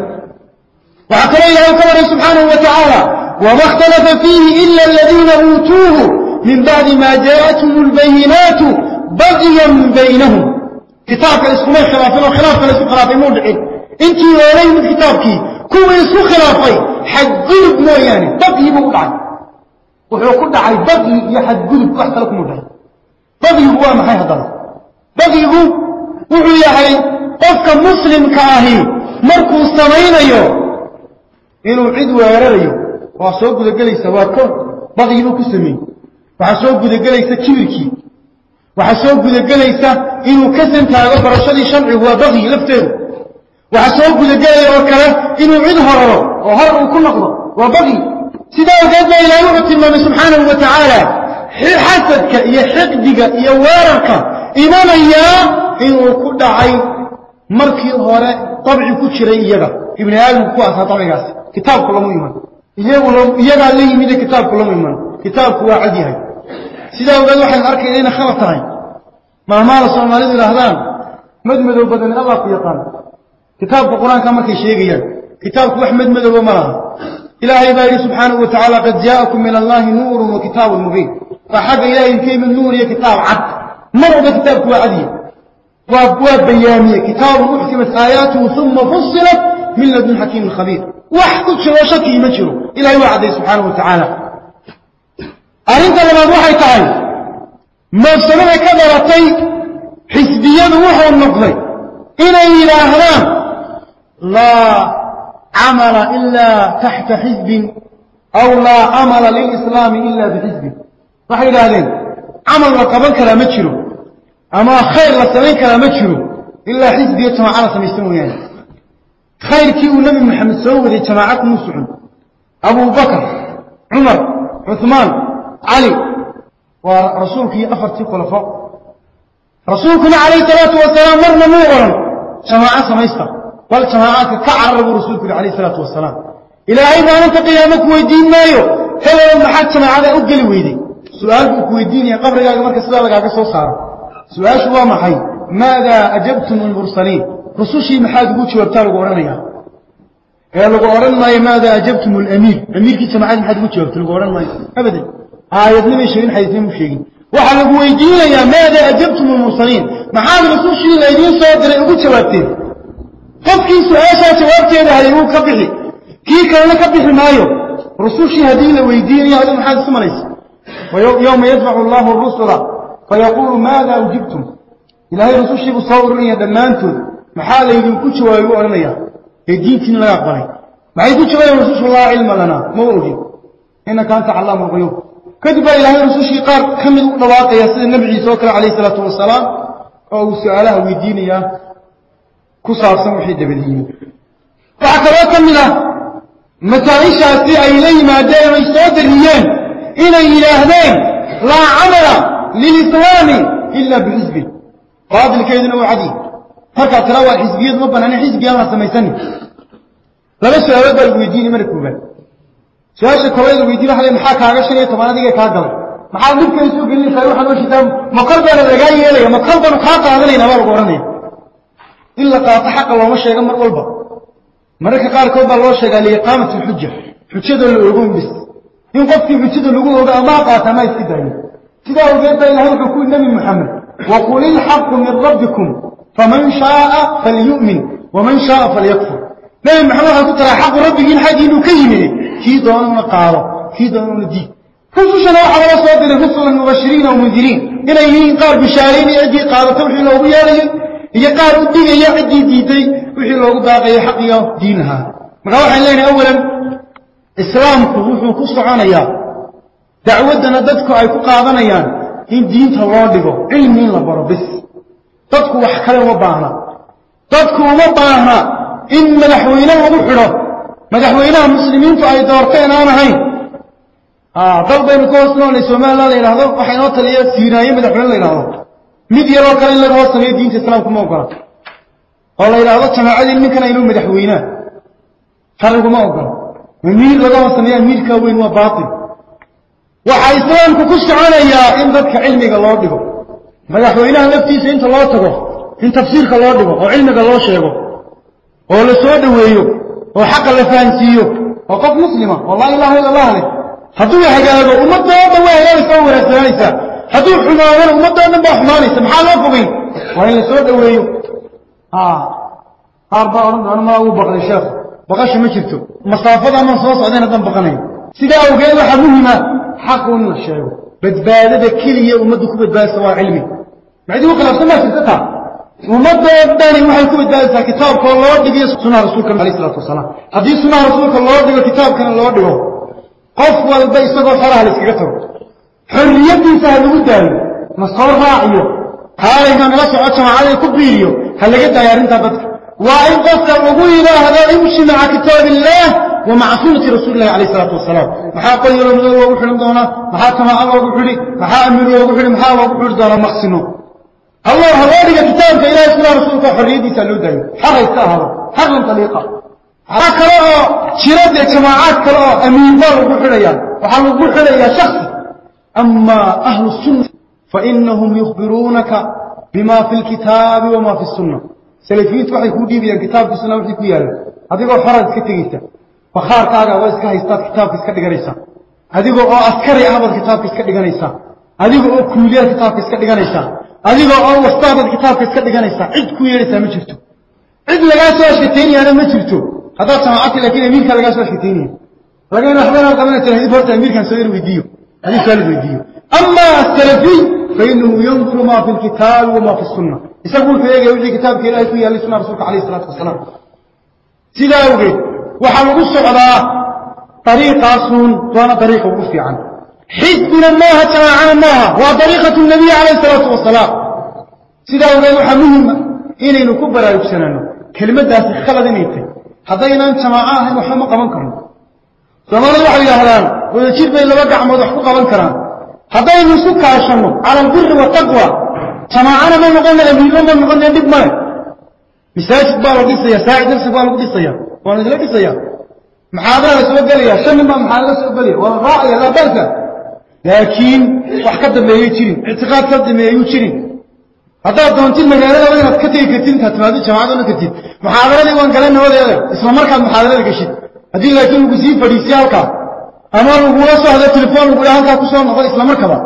وعقل إله كبر سبحانه وتعالى وما اختلف فيه إلا الذين أوتوه من بعد ما جاءتهم البينات بغيا بينهم. كتابك اسمه خلافين وخلاف لسو خلافين مودعين انت ولي من كتابك كو يسو خلافي حد قلب موياني بغي موضعي وحيو كل عاي بغي يحد قلب وحتى لكم موضعي بغي هو ما هذا بغي هو wuxuu yahay qofka muslimka ahi markuu samaynayo inuu cid weerarayo waa soo gudagelaysa waa kow baqyi buu ku sameeyey. Waxaa soo gudagelaysa kibirkii waxaa soo gudagelaysa inuu ka santaago barashadii sharcigu waa baqyi lafteedu. Waxaa soo gudagelaya oo kale inuu cid horaro oo hor uu ku noqdo waa baqyi. Sidaa awgeed baa ilaahay wuxuu tilmaamay subxaanahu wa tacaala xasadka iyo xiqdiga iyo weerarka imanayaa inuu ku dhacay markii hore dabci ku jiray iyaga. Ibni aadamku ku asaa dabcigaasi kitaabku lamu iman. Iyagaa la yimide kitaabku lamu iman. Kitaabku waa cad yahay. Sidaa ogeed waxaynu arkayna inay khalad tahay. Maamaala soomaalidu idhaahdaan madmadow badan allah ku yaqaan. Kitaabka qur'aanka markay sheegayaan kitaabku wax madmadowba ma laha. Ilaahay baa yidhi subxaanahu wa tacaala qad jaa'akum min allahi nuurun wa kitaabun mubiin. Waa xagga ilahay inka yimid nuur iyo kitaab cad mar walba kitaabku waa cadiye waa bayaamiye kitaabun uxkimat aayaatuhu uma fusilat min ladun xakiimin khabiir. Wax ku jiro shakii ma jiro. Ilahay waa cadday subxaanahu wa tacaala. Arrinta labaad waxay tahay moofsamada ka dhalatay xisbiyadu wuxuu noqday inay yidhaahdaan laa camala ilaa taxta xisbin aw laa camala lilislaami ila bixisbin waxay yidhaahdeen camal la qaban karaa ma jiro ama khayr la samayn karaa ma jiro ilaa xisbiyo jamaaca la samaysta mooyaane khayrkii uu nebi moxamed soo waday jamaaca kuma socon abubakar cumar cuثmaan cali waa rasuulkii afartii khulafo. Rasuulkuna calayh salaatu wasalaam marna muu odhan jamaaco samaysta bal jamaacaadka ka carara buu rasuulku yihi alayh salaatu wasalaam ilaahay maalinta qiyaamo ku weydiin maayo helow maxaad jamaacada u geli weyday? Su'aal buu ku weydiinaya qabrigaaga marka sidaa lagaaga soo saaro su'aashu waa maxay? Maadaa ajabtum almursaliin? Rusushii maxaad ugu jawaabtaa lagu odhanaya ee lagu odhan maayo maadaa ajabtum alamiir? Amiirkii jamacada maxaad ugu jawaabta lagu odhan maayo? Abadan. Aayadna sheegin xadiisna sheegin. Waxaa lagu weydiinayaa maadaa ajabtum almursaliin? Maxaad rusushii laydiin soo diray ugu jawaabteen? Qofkii su'aashaa jawaabteeda hayay wuu ka bixi. Kii kalena ka bixi maayo. Rusushii haddii la weydiinayo adigu maxaad isu malaysa yowma yajmacu allahu rusula fayaquulu maada ujibtum ilaahay rusushii buu soo urinaya dhammaantood maxaa laydinku jawaabay u odhanaya ee diintiina laga aqbalay maxay ku jawaabayeen rusushu laa cilma lanaa ma ogin inaka anta callaamu alquyuub kadib baa ilaahay rusushii qaar ka mid u dhawaaqaya sida nebi ciise oo kale calayh isalaatu wasalaam oo uu su'aalaha weydiinayaa ku saabsan wixii dabadiiyey waxaa kaloo ka mid ah masaa-ishaasi ay la yimaadeen ay soo dariyeen inay yidhaahdeen laa camala lilislaami ila bixisbin baatilkeeduna waa cadi markaa tira waa xisbiyadu ma banaana xisbiyaan la samaysanin laba su'aalood baa lagu weydiinay mara koobaad su'aasha koobaad weydiin waxa maxaa kaaga shan iyo toban adigee kaa galay maxaad dhibkay soo gelinaysaa waxaa noo shitaa lagaa yeelaya ma kor baanu kaa qaadanayna baa lagu odhanaya in la qaato xaqa looma sheego mar walba mararka qaarkood baa loo sheegaa liiqaamati alxuja xujadoo la ogoon bis in qofkii xujada lagu ogo amaa qaata amaa iska daayo sidaa awgeed baa ilahay wuxuu ku yidhi nebi moxamed waqul ilxaqu min rabbikum faman shaaa falyu'min waman shaaa falyakfur. Nebi maxamed waxaa ku taraa xaqu rabbigiin xaggiinuu ka yimid kii doonuna qaado kii doonuna diid. Rusushana waxaa laga soo diray rusulan mubashiriina wamundiriin inay yihiin qaar bishaaraynaya ciddii qaadata wixii loogu yeelayay iyo qaar u digaya ciddii diiday wixii loogu daaqayay xaqiyo diin ahaa marka waxaan leenahay awalan islaamku wuxuu ku soconayaa dacwaddana dadku ay ku qaadanayaan in diinta loo dhigo cilmi in la baro bis dadku wax kale uma baahna. Dadku uma baahna in madaxweyne lagu xidho. Madaxweynaha muslimiintu ay doorteen aan ahayn. Dal baynu ka hoos noolnay somalilan la yidhahdo waxa inoo taliya siiraaye madaxweyne la yidhahdo mid yaroo kale in laga hoos sameeyo diinta islaamku ma ogola. Oo la yidhaahdo jamaacadii ninkan aynu madaxweynaa sharciguma ogola amiir laga hoos amiirkaa weyn waa baatil waxaa islaamku ku soconayaa in dadka cilmiga loo dhigo. Madaxweynaha laftiisa inta loo tago in tafsiirka loo dhigo oo cilmiga loo sheego oo la soo dhoweeyo oo xaqa la fahansiiyo oo qof muslima oo laa ilaha illa allah leh hadduu hagaago ummadoo dhan waa hagaagaysa oo wanaagsananaysaa hadduu xumaadana ummadoo dhan baa xumaanaysa maxaa loo fogayn waa in la soo dhoweeyo qaar baa odhan doona maa uu baqday sheekh? Baqasha ma jirto. Masaafada amaan soo socdayn haddaan baqanayo sidaa awgeed waxaa muhima xaqu in la sheego. Badbaadada keliya ummaddu ku badbaadaysa waa cilmi. Macdii u khilaafsan baa jirta taa ummadoo dhani waxay ku badbaadaysaa kitaabkoo loo dhigiyo sunnaha rasuulka alayh isalaatu wasalaam haddii sunnaha rasuulka loo dhigo kitaabkana loo dhigo qof walba isagoo xoolaha la iskaga tago. Xorriyaddiisa ha lagu daayo ma soo raaciyo. Kaalayna nala soco jamaacada ku biiriyo ha laga daayo arrintaa dadka. Waa in qofka lagu yidhaahdo imshi maca kitaab ومع سنة رسول الله عليه الصلاة والسلام. محا قيل المدل وغحل دونا محا كما الله وغحلي محا أمير وغحلي محا وغحل دونا مقسنه الله هوارك كتابك إلى إسلام رسولك حريدي تلودي حقا يتأهر حقا طليقا waxaa kale oo jira dee jamaacaad kale oo amiinbaa lagu xidhayaa waxaa lagu xidhayaa shaksi amaa ahlu sunna fainahum yukhbiruunaka bima fi lkitaabi wamaa fi sunna salafiyiintu waxay kuu dhiibayaan kitaabkiisuna wixii ku yaalla adigoo xorad iska tegaysa bakhaarkaaga adoo iska haystaad kitaabka iska dhiganaysaa adiga oo askari ah baad kitaabka iska dhiganaysaa adiga oo kuuliyaad kitaabka iska dhiganaysaa adiga oo wastaadaad kitaabka iska dhiganaysaa cid ku yeedhaysaa ma jirto. Cid lagaa soo ashkataynayaana ma jirto. Haddaad samaacati laakiin amiirka lagaa soo ashkataynaya laga ina waxba inaan qabanaysa horta amiirkan soo yar weydiiyo. Hadii suaal weydiiyo. Ama asalafiy fainahu yanduru ma fi lkitaabi wama fi sunna isagu wuxuu eegaya wixii kitaabka ilahay ku yaallay sunnaha rasulka alayh isalaatu wasalaam sidaa awgeed waxaa lagu socdaa dariiqaasuun waana dariiqa ugu fiican. Xisbina maaha jamaacana maaha. Waa dariiqatu nabiy calayh isalaatu wasalaam sidaa awgeed waxaa muhima inaynu ku baraarugsanaano kelimadaasi khalad inay tahy haddaynaan jamaaco ahayn waxba ma qaban karno. Soomaalida waxay yidhaahdaan wadajir bay laba gacmood wax ku qaban karaan. Haddaynu isu kaashanno cala albiri wataqwa jamaacana ma noqonaya miilo ma noqonaya dhib male masaajid baa la dhisaya saacid darsi baa lagu dhisaya waa la isla dhisaya maxaadara la soo gelaya shan nin baa maxaadara soo gelaya waa la raacaya laa ba'sa laakiin wax ka dambeeyey jirin ictiqaad ka dambeeyuu jirin. Haddaad doontid magaaladaba inaad ka tegi kartid intaad timaado jamaacad odhan kartid. Muxaadaradii waan gala nabadeeda isla markaad muxaadarada geshid haddii laakiin lagu sii fadhiisiye halkaa ama lagula soo telefoon lagu halkaa ku soo isla markaba.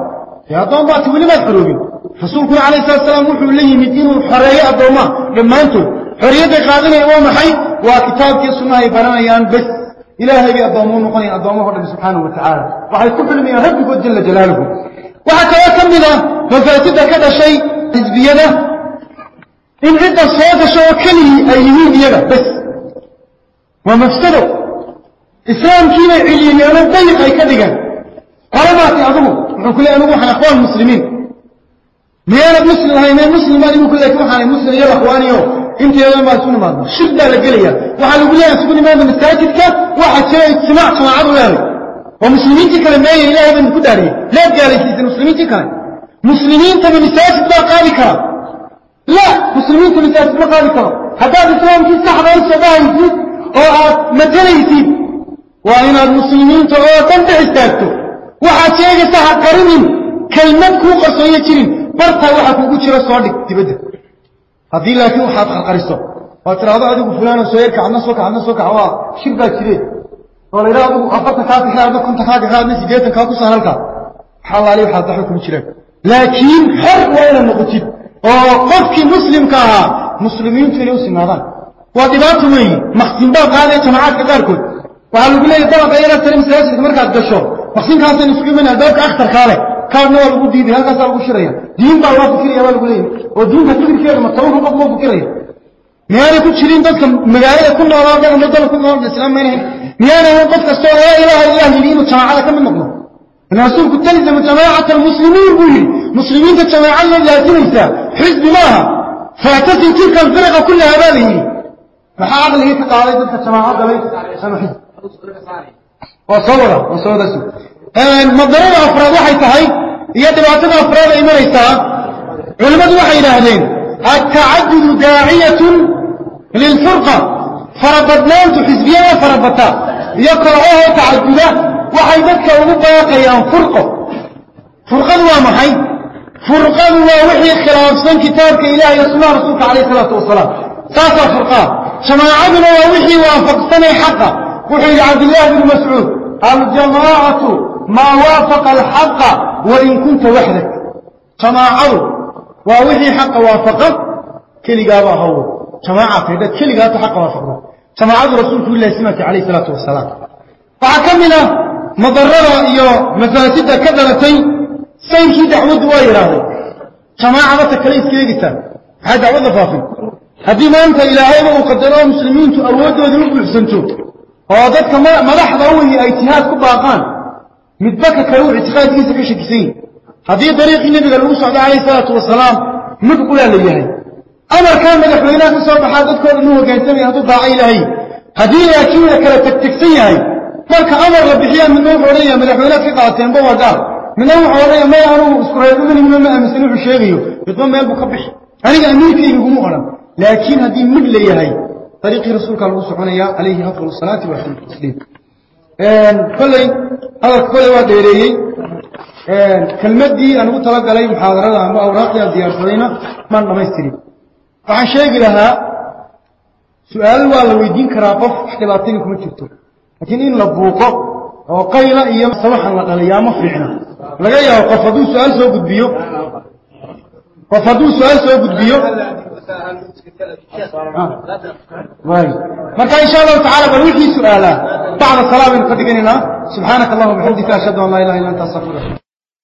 Dee addoon baati weli maad xoroogin rasuulkuna calayh salatu salaam wuxuu la yimid inuu xoreeyo addoommaha dhammaantood xorriyadday qaadanaya waa maxay? Waa kitaabkii sunnaha ay baranayaan bes. Ilaahay bay addoomo u noqonayaan addoomaho dhan subxaanahu wa waxay ku xulmayaan rabbigood jalla jalaaluhu. Waxaa kaloo ka mid a mafaatida ka dhashay xisbiyada in cidda soo gasho oo keligii ay yihiin iyaga bes. Waa mafsado. Islaamkiibay ciliineeno dayiq ay ka dhigeen qolamaati adugu wuxuu ku anugu waxaan akhwaan muslimiin. Miyaanad muslim ahay mee muslim anigu ku leekin waxaanay muslim iyo akhwaaniyo inteedan baa isu nimaadna. Shir baa la gelaya waxaa lagu leeyahay isugu nimaadna masaajidka waxaa jira ijtimaac jamaacadu leeday. Oo muslimiintii kale meeya ilahay baynu ku dhaariyey leed gaalaysiisan muslimiintii kale. Muslimiintaba masaajid baa qaadi kara la muslimiinta masaajid ma qaadi karo. Haddaad islaamkii saxda u sodahaysid oo aad matalaysid waa inaad muslimiinta oo dhan dhex istaagto. Waxaad sheegaysa ha qarinin kelmad kuu qarsoonya jirin. Bartaa waxa kuugu jiro soo dhig dibadda haddii laakiin waxaad qarqariso oo tidhaahdo adigu fulaano soo yerka adna soo kac adna soo kac waa shir baa jireen oo la yidhaha adigu afartan kaa kaxee adna konton kaa kaxee adna siddeetan kaa ku saar halkaa waxaa laali waxaad daxo kuma jiraan laakiin xor waa inaad noqotid oo qofkii muslimka ahaa muslimiintu inay u waa dhibaato weeyi maqsin baa qaadaya jamacaadka qaarkood. Waxaa lagu leeyahy dabaqa yaraad tare masaajidka markaad gasho maqsinkaasaynu isugu imanaya albaabka akhtarkaa leh kaadna waa lagu diiday halkaasaa lagu shiraya. Diin baa loo fikiraya baa lagu leeyahy oo diinta fikirkeedu ma tobanka qof loo fikiraya. Miyaanay ku jirin dadka magaalada ku noolaa dhan ama dal ku nool islaam maynahayn miyaanay qof kastoo laa ilaaha illah yidhi inuu jamaacada ka mid noqdo. In rasuulku talzamu jamaacata almuslimiin buu yidhi. Muslimiinta jamaacada laazimaysaa xisbi maaha. Faactasim tilka alfiraqa kullaha baa la yidhi. Maxaa caqligii ka qaaday dadka jamaacad galay ama xisbi. Waa soo wada waa soo wada madarada afraad waxay tahay iyo dhibaatada afraad ay imanaysaa culimmadu waxay yidhaahdeen altacadudu daaciyatun lilfurqa farabadnaantu xisbiyada farabata iyo kooxahoo tacaduda waxay dadka ugu baaqayaan furqo. Furqadu waa maxay? Furqadu waa wixii khilaafsan kitaabka ilaah iyo sunnaha rasuulka calayh isalaatu wasalaam. Saasaa furqaa jamaacaduna waa wixii waafaqsanay xaqa wuxuu yidhi cabdillaahi bnu mascuud aljamaacatu maa waafaqa alxaqa wain kunta waxdak. Jamaacadu waa wixii xaqa waafaqa keligaaba ahaw jamaaca taydha keligaata xaqa waafaqda. Jamaacadu rasuulku ilahi simaatay calayh isalaatu wasalaam waxaa ka mid ah madarada iyo mafaasida ka dhalatay saynkii dacwaddu waa yidhaahdeen jamaacadata kale iska eegaysaa maxaa dacwadda faafin? Haddii maanta ilaahayba uu qadaro muslimiintu awooddoodii u buuxsanto oo dadka madaxda weyi ay jihaad ku baaqaan midbaka kale uu ictiqaadkiisa ka shakisan yihi haddii dariiqii nebiga lagu socdo calayh salaatu wasalaam mid qulaa la yahay? Amarkaa madaxweynaha ka soo baxaa dadkoo dhan u hoggaansamaya hadduu daaco ilaahay. Haddii laakiin la kala tegtegsan yahay marka amar la bixiya midna wuxuu odhanaya madaxweynead ka qaateenba waa gaal midna wuxuu odhanaya may anugu isku reerdumanigma ma aaminsan wuxuu sheegayo midba meel buu ka bixi. Aniga amiirkayguguma odhan. Laakiin haddii mid la yahay dariiqii rasuulkaa lagu soconaya calayhi afdal asalaati waasalaam tasliim kolley hadalka kolley waa dheereeyey. Kelmaddii aan ugu talagalay muxaadarada ama awraaqdii aan diyaarsadayna maan dhamaystirin. Waxaan sheegi lahaa su'aal waa la weydiin karaa qof wax dhibaatadii kuma jirto. Laakiin in la buuqo oo qayla iyo sawaxan la dhaliyaa ma fiicna. Laga yaabo qof hadduu su'aal soo gudbiyo qof hadduu su'aal soo gudbiyo. Marka in sha allahu tacala bal wixii su'aalaa bacda salaa baynu ka dhiganaynaa subxaanaka allahuma bixamdika ashhadu an laa ilaha illa anta astaqfiruka